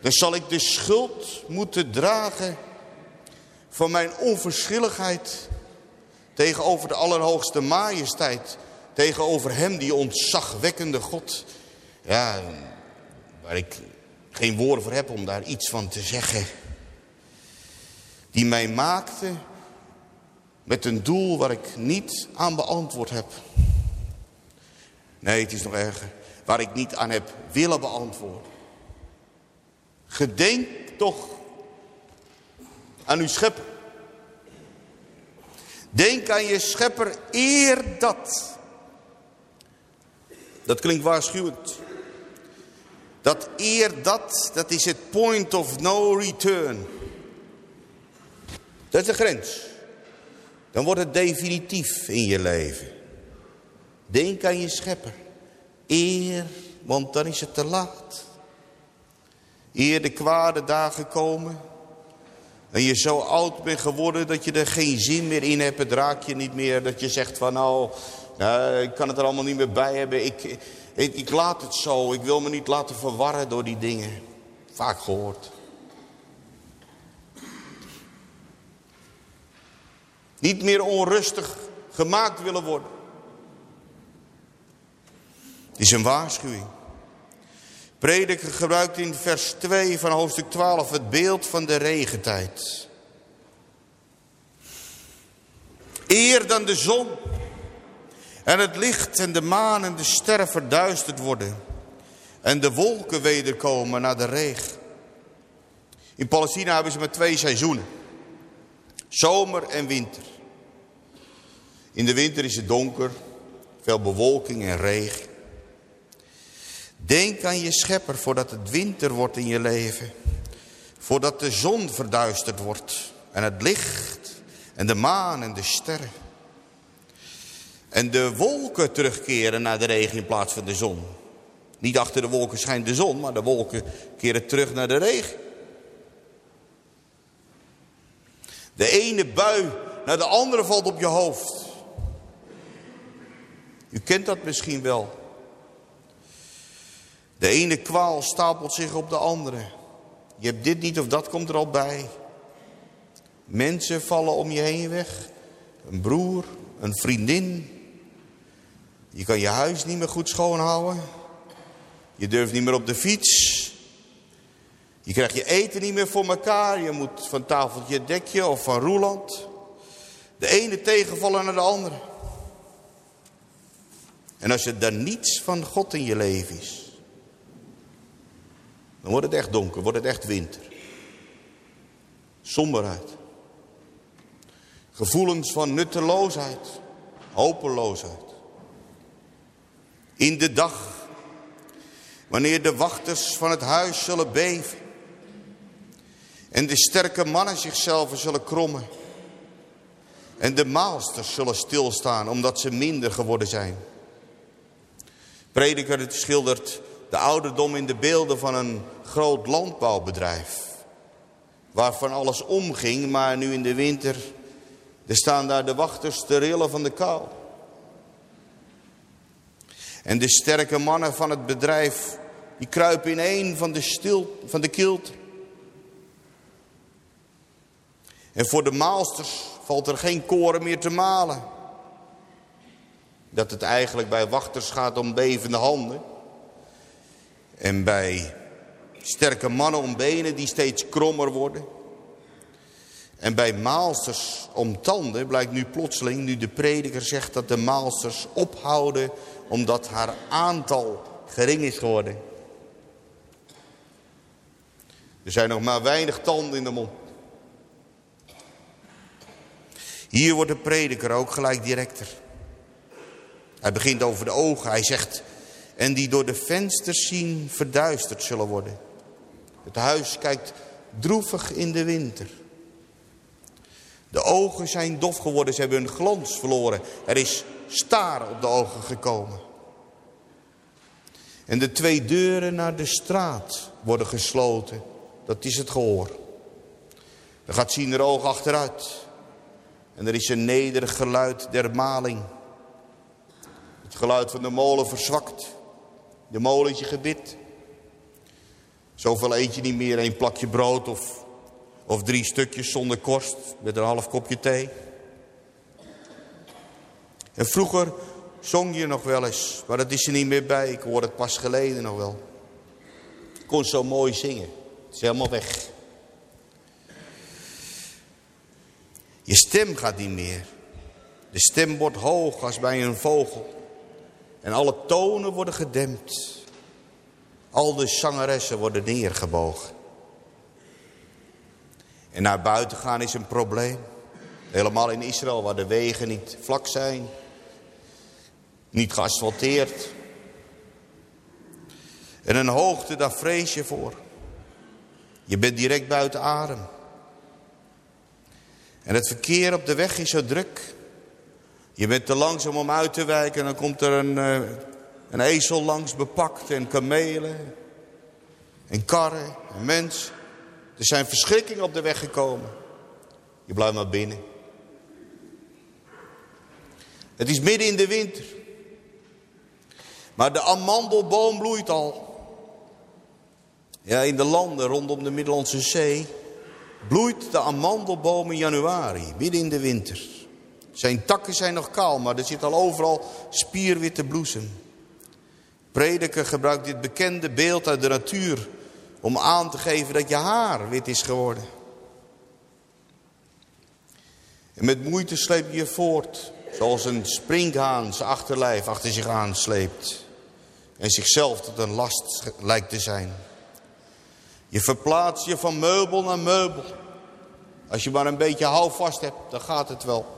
dan zal ik de schuld moeten dragen van mijn onverschilligheid tegenover de Allerhoogste Majesteit, tegenover Hem, die ontzagwekkende God. Ja, waar ik geen woorden voor heb om daar iets van te zeggen die mij maakte met een doel waar ik niet aan beantwoord heb. Nee, het is nog erger. Waar ik niet aan heb willen beantwoorden. Gedenk toch aan uw schepper. Denk aan je schepper eer dat. Dat klinkt waarschuwend. Dat eer dat, dat is het point of no return. Dat is de grens. Dan wordt het definitief in je leven. Denk aan je schepper. Eer, want dan is het te laat. Eer de kwade dagen komen. En je zo oud bent geworden dat je er geen zin meer in hebt. Het raakt je niet meer. Dat je zegt van nou, ik kan het er allemaal niet meer bij hebben. Ik, ik, ik laat het zo. Ik wil me niet laten verwarren door die dingen. Vaak gehoord. Niet meer onrustig gemaakt willen worden. Het is een waarschuwing. Prediker gebruikt in vers 2 van hoofdstuk 12 het beeld van de regentijd. Eer dan de zon en het licht en de maan en de sterren verduisterd worden en de wolken wederkomen naar de regen. In Palestina hebben ze maar twee seizoenen. Zomer en winter. In de winter is het donker, veel bewolking en regen. Denk aan je schepper voordat het winter wordt in je leven. Voordat de zon verduisterd wordt en het licht en de maan en de sterren. En de wolken terugkeren naar de regen in plaats van de zon. Niet achter de wolken schijnt de zon, maar de wolken keren terug naar de regen. De ene bui naar de andere valt op je hoofd. U kent dat misschien wel. De ene kwaal stapelt zich op de andere. Je hebt dit niet of dat komt er al bij. Mensen vallen om je heen weg. Een broer, een vriendin. Je kan je huis niet meer goed schoonhouden. Je durft niet meer op de fiets. Je krijgt je eten niet meer voor elkaar. Je moet van tafeltje dekje of van roeland. De ene tegenvallen naar de andere. En als er dan niets van God in je leven is. Dan wordt het echt donker, wordt het echt winter. Somberheid. Gevoelens van nutteloosheid. Hopeloosheid. In de dag. Wanneer de wachters van het huis zullen beven. En de sterke mannen zichzelf zullen krommen. En de maalsters zullen stilstaan omdat ze minder geworden zijn. Prediker schildert de ouderdom in de beelden van een groot landbouwbedrijf. Waarvan alles omging, maar nu in de winter er staan daar de wachters te rillen van de kou. En de sterke mannen van het bedrijf, die kruipen in een van de, stil, van de kilt. En voor de maalsters valt er geen koren meer te malen. Dat het eigenlijk bij wachters gaat om bevende handen. En bij sterke mannen om benen die steeds krommer worden. En bij maalsters om tanden blijkt nu plotseling, nu de prediker zegt dat de maalsters ophouden omdat haar aantal gering is geworden. Er zijn nog maar weinig tanden in de mond. Hier wordt de prediker ook gelijk directer. Hij begint over de ogen. Hij zegt, en die door de vensters zien verduisterd zullen worden. Het huis kijkt droevig in de winter. De ogen zijn dof geworden, ze hebben hun glans verloren. Er is staren op de ogen gekomen. En de twee deuren naar de straat worden gesloten. Dat is het gehoor. Dan gaat zien er oog achteruit. En er is een nederig geluid der maling. Het geluid van de molen verzwakt. De molentje gebit. Zoveel eet je niet meer, een plakje brood of, of drie stukjes zonder korst met een half kopje thee. En vroeger zong je nog wel eens, maar dat is er niet meer bij. Ik hoor het pas geleden nog wel. Ik kon zo mooi zingen. Het is helemaal weg. Je stem gaat niet meer. De stem wordt hoog als bij een vogel. En alle tonen worden gedempt. Al de zangeressen worden neergebogen. En naar buiten gaan is een probleem. Helemaal in Israël waar de wegen niet vlak zijn. Niet geasfalteerd. En een hoogte, daar vrees je voor. Je bent direct buiten adem. En het verkeer op de weg is zo druk. Je bent te langzaam om uit te wijken en dan komt er een, uh, een ezel langs bepakt en kamelen. En karren en mens. Er zijn verschrikkingen op de weg gekomen. Je blijft maar binnen. Het is midden in de winter. Maar de amandelboom bloeit al. Ja, in de landen rondom de Middellandse Zee bloeit de amandelboom in januari, midden in de winter. Zijn takken zijn nog kaal, maar er zit al overal spierwitte bloesem. Prediker gebruikt dit bekende beeld uit de natuur om aan te geven dat je haar wit is geworden. En met moeite sleep je je voort, zoals een springhaan zijn achterlijf achter zich aansleept. En zichzelf tot een last lijkt te zijn. Je verplaatst je van meubel naar meubel. Als je maar een beetje houvast hebt, dan gaat het wel.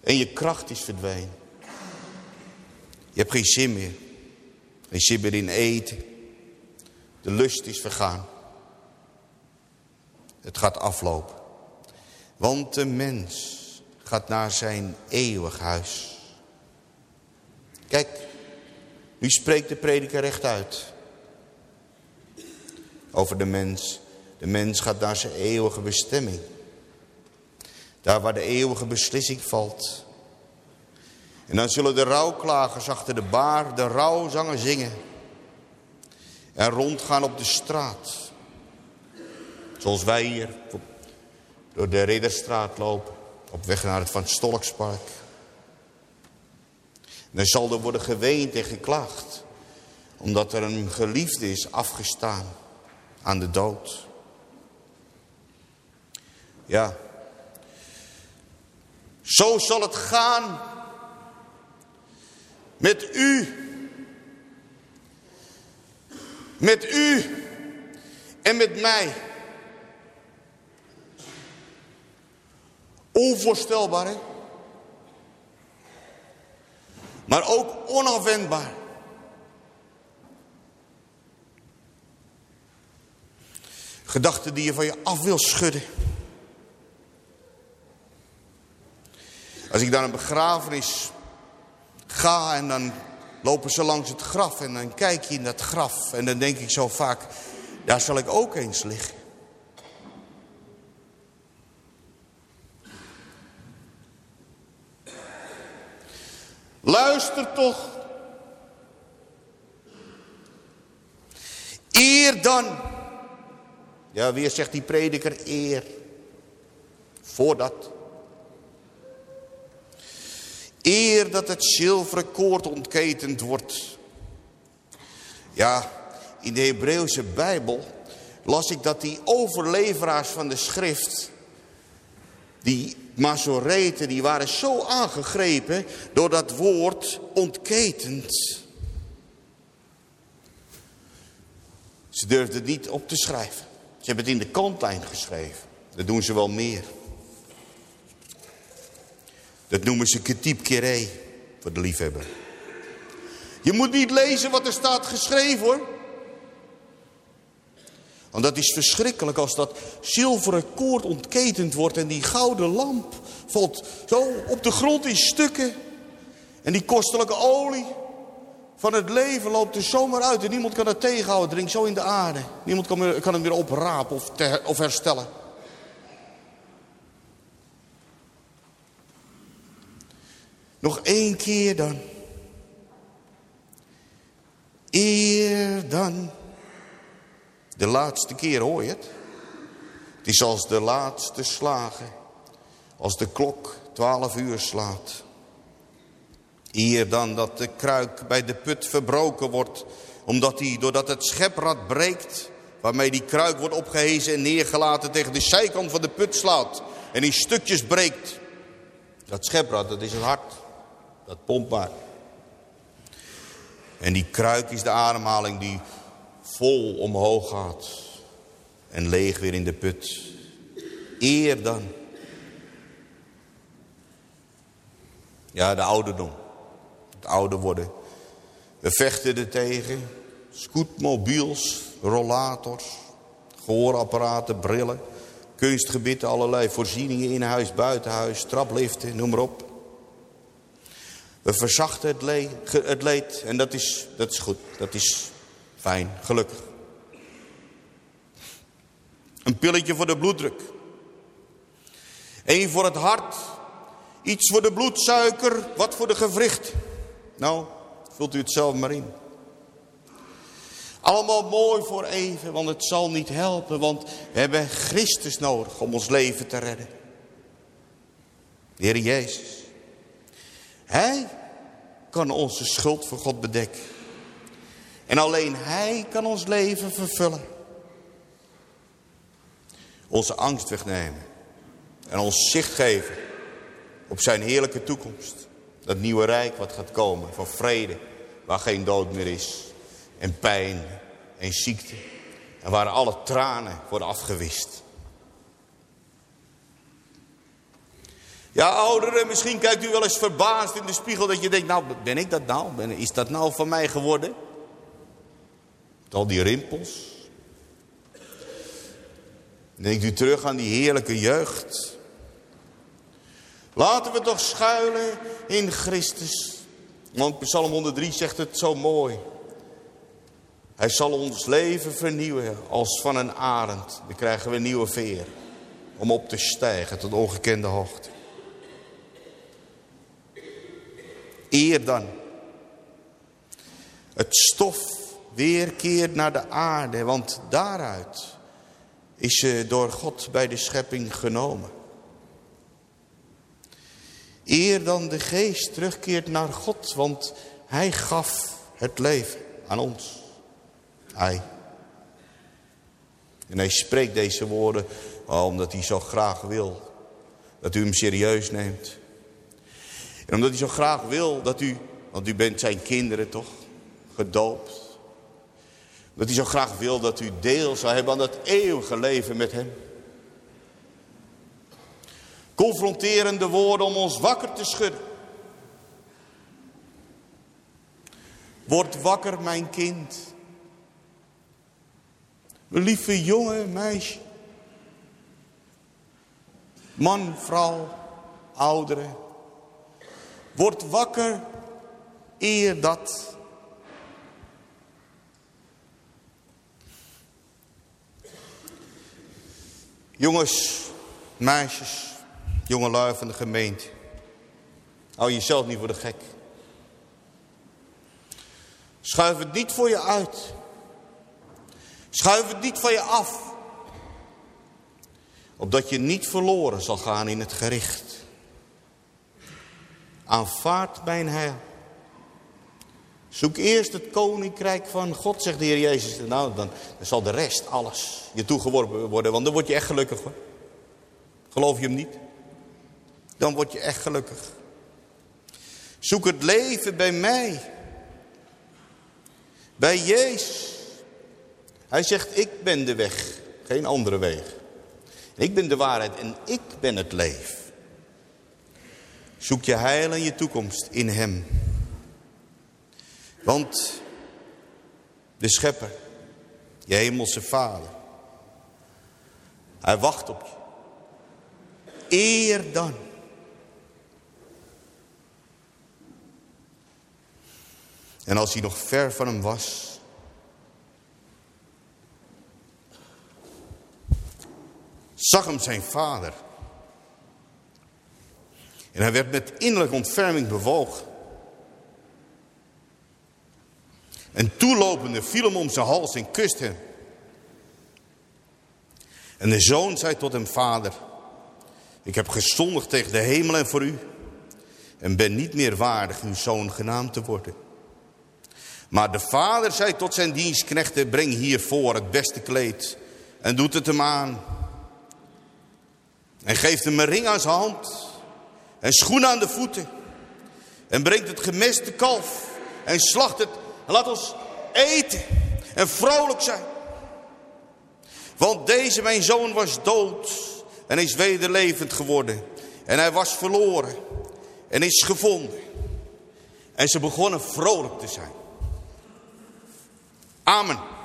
En je kracht is verdwenen. Je hebt geen zin meer. Geen zin meer in eten. De lust is vergaan. Het gaat aflopen. Want de mens gaat naar zijn eeuwig huis. Kijk, nu spreekt de prediker recht uit. Over de mens. De mens gaat naar zijn eeuwige bestemming. Daar waar de eeuwige beslissing valt. En dan zullen de rouwklagers achter de baar de rouwzangen zingen. En rondgaan op de straat. Zoals wij hier door de Ridderstraat lopen. Op weg naar het Van Stolkspark. En dan zal er worden geweend en geklaagd. Omdat er een geliefde is afgestaan aan de dood. Ja. Zo zal het gaan met u. Met u en met mij. Onvoorstelbaar, hè? Maar ook onafwendbaar. Gedachten die je van je af wil schudden. Als ik naar een begrafenis ga en dan lopen ze langs het graf en dan kijk je in dat graf. En dan denk ik zo vaak, daar zal ik ook eens liggen. Luister toch. Eer dan. Ja, weer zegt die prediker eer. Voordat. Eer dat het zilveren koord ontketend wordt. Ja, in de Hebreeuwse Bijbel las ik dat die overleveraars van de schrift, die Mazoreten, die waren zo aangegrepen door dat woord ontketend. Ze durfden het niet op te schrijven. Ze hebben het in de kantlijn geschreven. Dat doen ze wel meer. Dat noemen ze ketip kere voor de liefhebber. Je moet niet lezen wat er staat geschreven hoor. Want dat is verschrikkelijk als dat zilveren koord ontketend wordt en die gouden lamp valt zo op de grond in stukken. En die kostelijke olie van het leven loopt er zomaar uit en niemand kan het tegenhouden. drinkt zo in de aarde. Niemand kan, kan hem weer oprapen of herstellen. Nog één keer dan. Eer dan. De laatste keer hoor je het. Het is als de laatste slagen. Als de klok twaalf uur slaat. Eer dan dat de kruik bij de put verbroken wordt. Omdat die, doordat het scheprad breekt. Waarmee die kruik wordt opgehezen en neergelaten tegen de zijkant van de put slaat. En in stukjes breekt. Dat scheprad, dat is het hart. Dat pompt maar. En die kruik is de ademhaling die vol omhoog gaat. En leeg weer in de put. Eer dan. Ja, de ouderdom. Het ouder worden. We vechten er tegen. Scootmobiels, rollators, gehoorapparaten, brillen, kunstgebieden, allerlei voorzieningen in huis, buiten huis, trapliften, noem maar op. We verzachten het, le het leed en dat is, dat is goed, dat is fijn, gelukkig. Een pilletje voor de bloeddruk. Eén voor het hart. Iets voor de bloedsuiker, wat voor de gewricht. Nou, vult u het zelf maar in. Allemaal mooi voor even, want het zal niet helpen. Want we hebben Christus nodig om ons leven te redden. De Heer Jezus. Hij kan onze schuld voor God bedekken. En alleen Hij kan ons leven vervullen. Onze angst wegnemen. En ons zicht geven op zijn heerlijke toekomst. Dat nieuwe rijk wat gaat komen van vrede. Waar geen dood meer is. En pijn en ziekte. En waar alle tranen worden afgewist. Ja, ouderen, misschien kijkt u wel eens verbaasd in de spiegel dat je denkt, nou, ben ik dat nou? is dat nou van mij geworden? Al die rimpels. Denkt u terug aan die heerlijke jeugd. Laten we toch schuilen in Christus. Want Psalm 103 zegt het zo mooi. Hij zal ons leven vernieuwen als van een arend. Dan krijgen we nieuwe veer. Om op te stijgen tot ongekende hoogte. Eer dan. Het stof weerkeert naar de aarde, want daaruit is ze door God bij de schepping genomen. Eer dan de geest terugkeert naar God, want hij gaf het leven aan ons. Hij. En hij spreekt deze woorden omdat hij zo graag wil dat u hem serieus neemt. En omdat hij zo graag wil dat u, want u bent zijn kinderen toch, gedoopt. Dat hij zo graag wil dat u deel zou hebben aan dat eeuwige leven met hem. Confronterende woorden om ons wakker te schudden. Word wakker, mijn kind. Lieve jongen, meisje. Man, vrouw, ouderen. Word wakker eer dat. Jongens, meisjes, jongelui van de gemeente. Hou jezelf niet voor de gek. Schuif het niet voor je uit. Schuif het niet van je af. Opdat je niet verloren zal gaan in het gericht. Aanvaard mijn heil. Zoek eerst het koninkrijk van God, zegt de Heer Jezus. Nou, dan, dan zal de rest, alles, je toegeworpen worden. Want dan word je echt gelukkig hoor. Geloof je hem niet? Dan word je echt gelukkig. Zoek het leven bij mij. Bij Jezus. Hij zegt, ik ben de weg, geen andere weg. Ik ben de waarheid en ik ben het leven. Zoek je heil en je toekomst in hem. Want de schepper, je hemelse vader, hij wacht op je. Eer dan. En als hij nog ver van hem was, zag hem zijn vader. En hij werd met innerlijke ontferming bewogen. En toelopende viel hem om zijn hals en kuste hem. En de zoon zei tot hem, vader, ik heb gezondigd tegen de hemel en voor u. En ben niet meer waardig uw zoon genaamd te worden. Maar de vader zei tot zijn dienstknechten, breng hiervoor het beste kleed. En doet het hem aan. En geeft hem een ring aan zijn hand. En schoenen aan de voeten. En brengt het gemeste kalf. En slacht het. En laat ons eten. En vrolijk zijn. Want deze mijn zoon was dood. En is wederlevend geworden. En hij was verloren. En is gevonden. En ze begonnen vrolijk te zijn. Amen.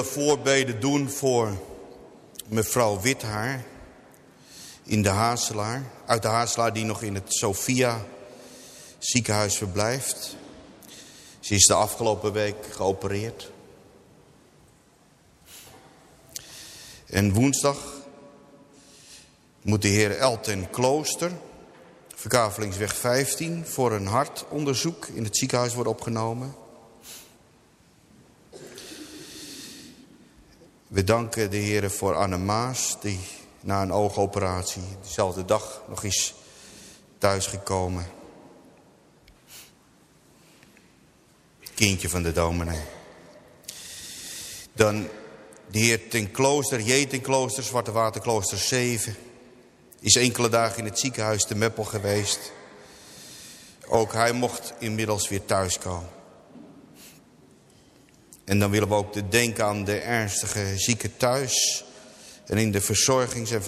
Willen voorbeden doen voor mevrouw Withaar in de Hazelaar. Uit de Hazelaar die nog in het Sophia ziekenhuis verblijft. Ze is de afgelopen week geopereerd. En woensdag moet de heer Elten Klooster, verkavelingsweg 15, voor een hartonderzoek in het ziekenhuis worden opgenomen. We danken de heren voor Anne Maas, die na een oogoperatie dezelfde dag nog is thuisgekomen. Kindje van de dominee. Dan de heer ten klooster, J ten klooster, Zwarte Waterklooster 7. Is enkele dagen in het ziekenhuis te Meppel geweest. Ook hij mocht inmiddels weer thuiskomen. En dan willen we ook denken aan de ernstige zieken thuis. En in de verzorgings- en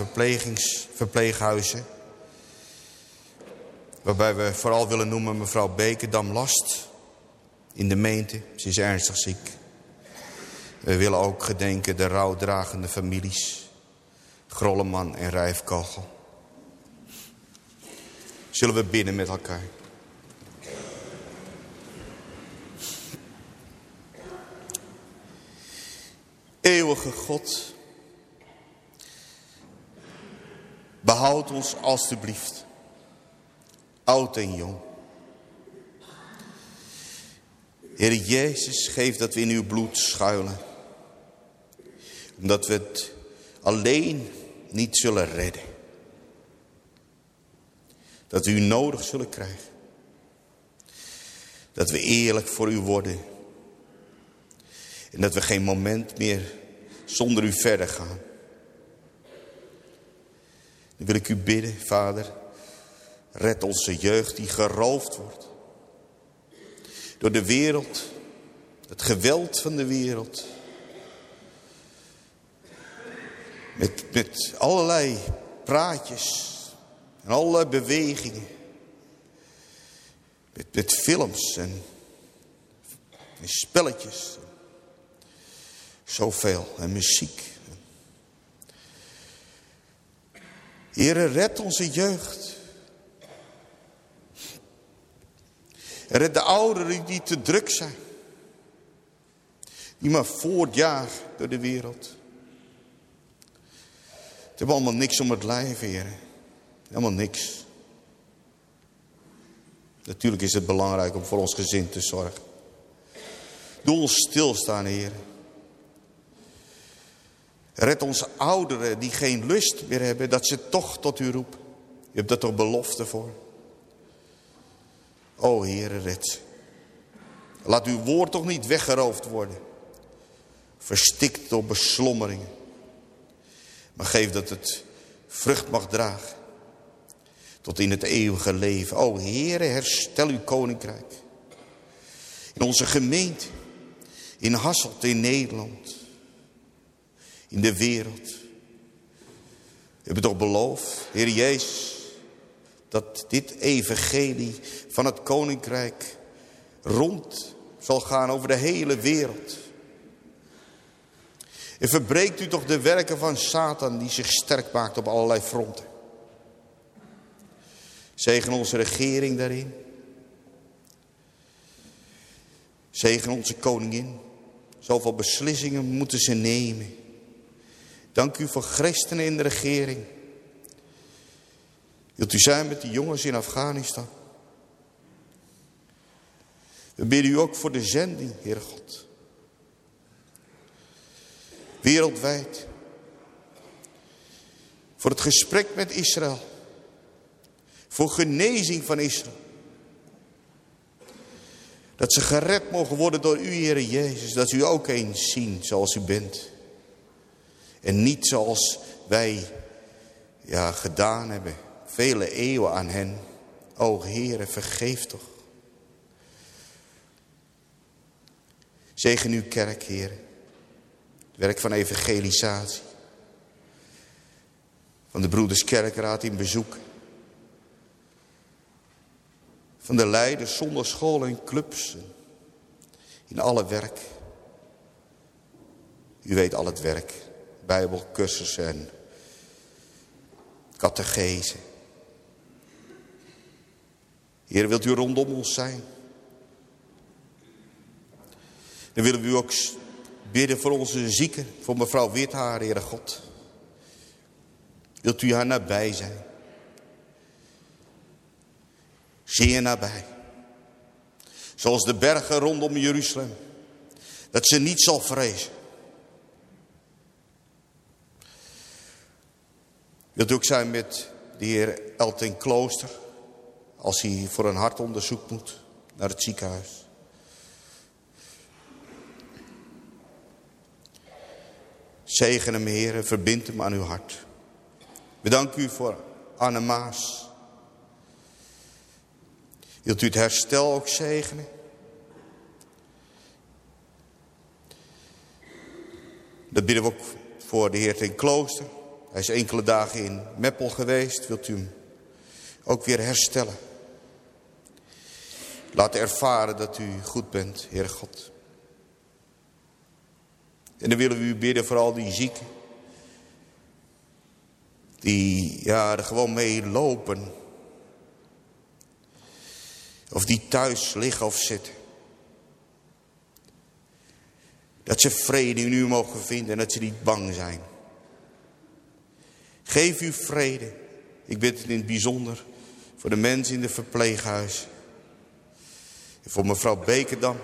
verpleeghuizen. Waarbij we vooral willen noemen mevrouw Bekendam Last. In de meente. Ze is ernstig ziek. We willen ook gedenken de rouwdragende families. Grolleman en Rijfkogel. Zullen we bidden met elkaar. Eeuwige God, behoud ons alstublieft, oud en jong. Heer Jezus, geef dat we in uw bloed schuilen. Omdat we het alleen niet zullen redden. Dat we u nodig zullen krijgen. Dat we eerlijk voor u worden. En dat we geen moment meer zonder u verder gaan. Dan wil ik u bidden, vader. Red onze jeugd die geroofd wordt. Door de wereld. Het geweld van de wereld. Met, met allerlei praatjes. En allerlei bewegingen. Met, met films en, en spelletjes. Zoveel. En muziek. Heere, red onze jeugd. Red de ouderen die te druk zijn. Die maar voortjagen door de wereld. Het hebben allemaal niks om het lijf, heren. Helemaal niks. Natuurlijk is het belangrijk om voor ons gezin te zorgen. Doe ons stilstaan, heren. Red onze ouderen die geen lust meer hebben, dat ze toch tot u roepen. Je hebt daar toch belofte voor. O Heere, red. Laat uw woord toch niet weggeroofd worden. Verstikt door beslommeringen. Maar geef dat het vrucht mag dragen. Tot in het eeuwige leven. O Heere, herstel uw koninkrijk. In onze gemeente. In Hasselt, in Nederland in de wereld. We hebben toch beloofd, Heer Jezus, dat dit evangelie van het koninkrijk rond zal gaan over de hele wereld. En verbreekt u toch de werken van Satan die zich sterk maakt op allerlei fronten. Zegen onze regering daarin. Zegen onze koningin. Zoveel beslissingen moeten ze nemen. Dank u voor christenen in de regering. Wilt u zijn met die jongens in Afghanistan? We bidden u ook voor de zending, Heer God. Wereldwijd. Voor het gesprek met Israël. Voor genezing van Israël. Dat ze gered mogen worden door u, Heer Jezus. Dat u ook eens zien zoals u bent. En niet zoals wij ja, gedaan hebben. Vele eeuwen aan hen. O Heere, vergeef toch. Zegen uw kerk, Heer. Het werk van evangelisatie. Van de Broeders Kerkraad in bezoek. Van de leiders zonder school en clubs. In alle werk. U weet al het werk. Bijbelcursussen en catechese. Heer, wilt u rondom ons zijn? Dan willen we u ook bidden voor onze zieken, voor mevrouw Withaar, Heere God. Wilt u haar nabij zijn? Zeer nabij. Zoals de bergen rondom Jeruzalem. Dat ze niet zal vrezen. Wilt u ook zijn met de heer Elton Klooster. Als hij voor een hartonderzoek moet naar het ziekenhuis. Zegen hem, Heer, verbind hem aan uw hart. Bedank u voor Anne Maas. Wilt u het herstel ook zegenen? Dat bidden we ook voor de Heer ten Klooster. Hij is enkele dagen in Meppel geweest. Wilt u hem ook weer herstellen? Laat ervaren dat u goed bent, Heer God. En dan willen we u bidden voor al die zieken. Die ja, er gewoon mee lopen. Of die thuis liggen of zitten. Dat ze vrede in u mogen vinden en dat ze niet bang zijn. Geef u vrede. Ik bid het in het bijzonder voor de mensen in de verpleeghuis. En voor mevrouw Bekerdam.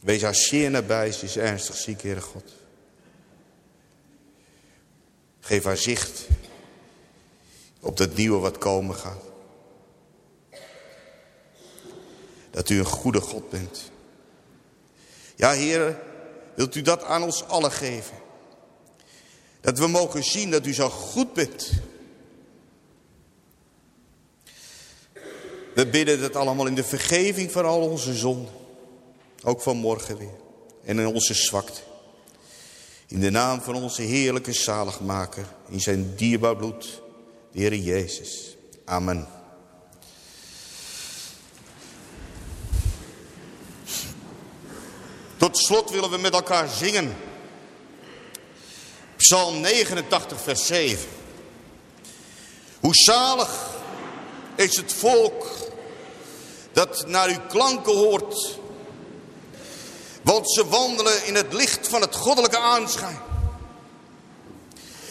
Wees haar zeer nabij, ze is ernstig ziek, Heere God. Geef haar zicht op dat nieuwe wat komen gaat. Dat u een goede God bent. Ja, Heer, wilt u dat aan ons allen geven? Dat we mogen zien dat u zo goed bent. We bidden dat allemaal in de vergeving van al onze zonden. Ook van morgen weer. En in onze zwakte. In de naam van onze heerlijke zaligmaker. In zijn dierbaar bloed. De Heer Jezus. Amen. Tot slot willen we met elkaar zingen. Psalm 89 vers 7. Hoe zalig is het volk dat naar uw klanken hoort. Want ze wandelen in het licht van het goddelijke aanschijn.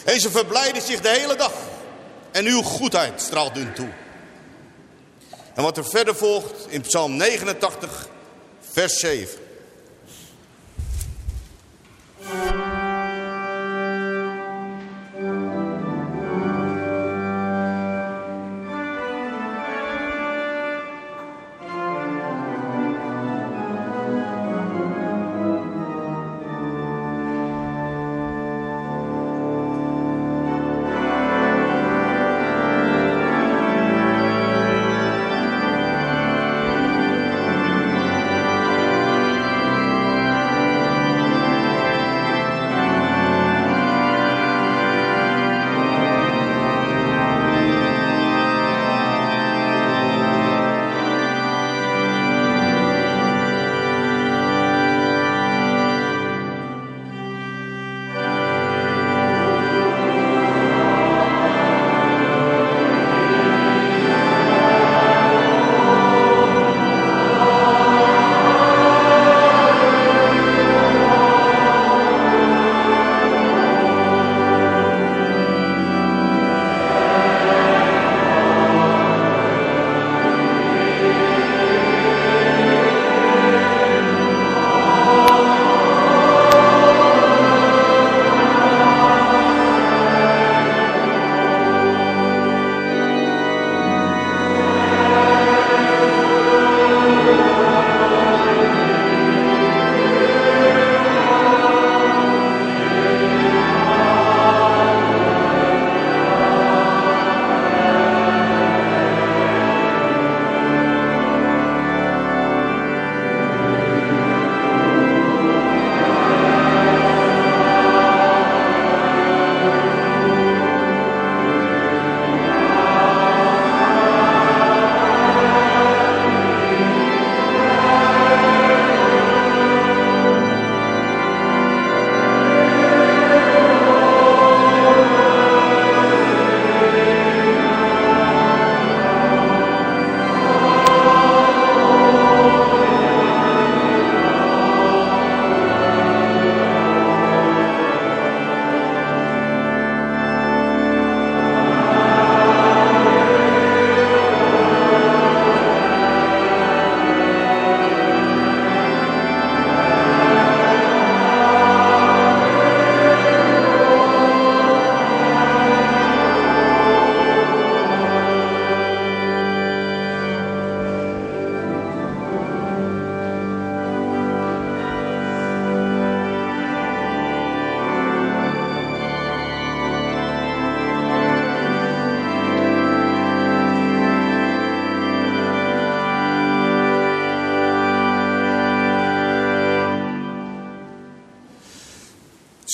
En ze verblijden zich de hele dag. En uw goedheid straalt hun toe. En wat er verder volgt in Psalm 89, vers 7.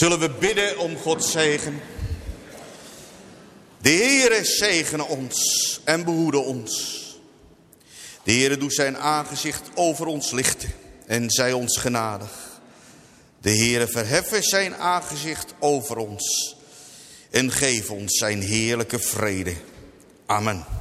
Zullen we bidden om Gods zegen? De Heere zegene ons en behoede ons. De Heere doet zijn aangezicht over ons lichten en zij ons genadig. De Heere verheffen zijn aangezicht over ons en geef ons zijn heerlijke vrede. Amen.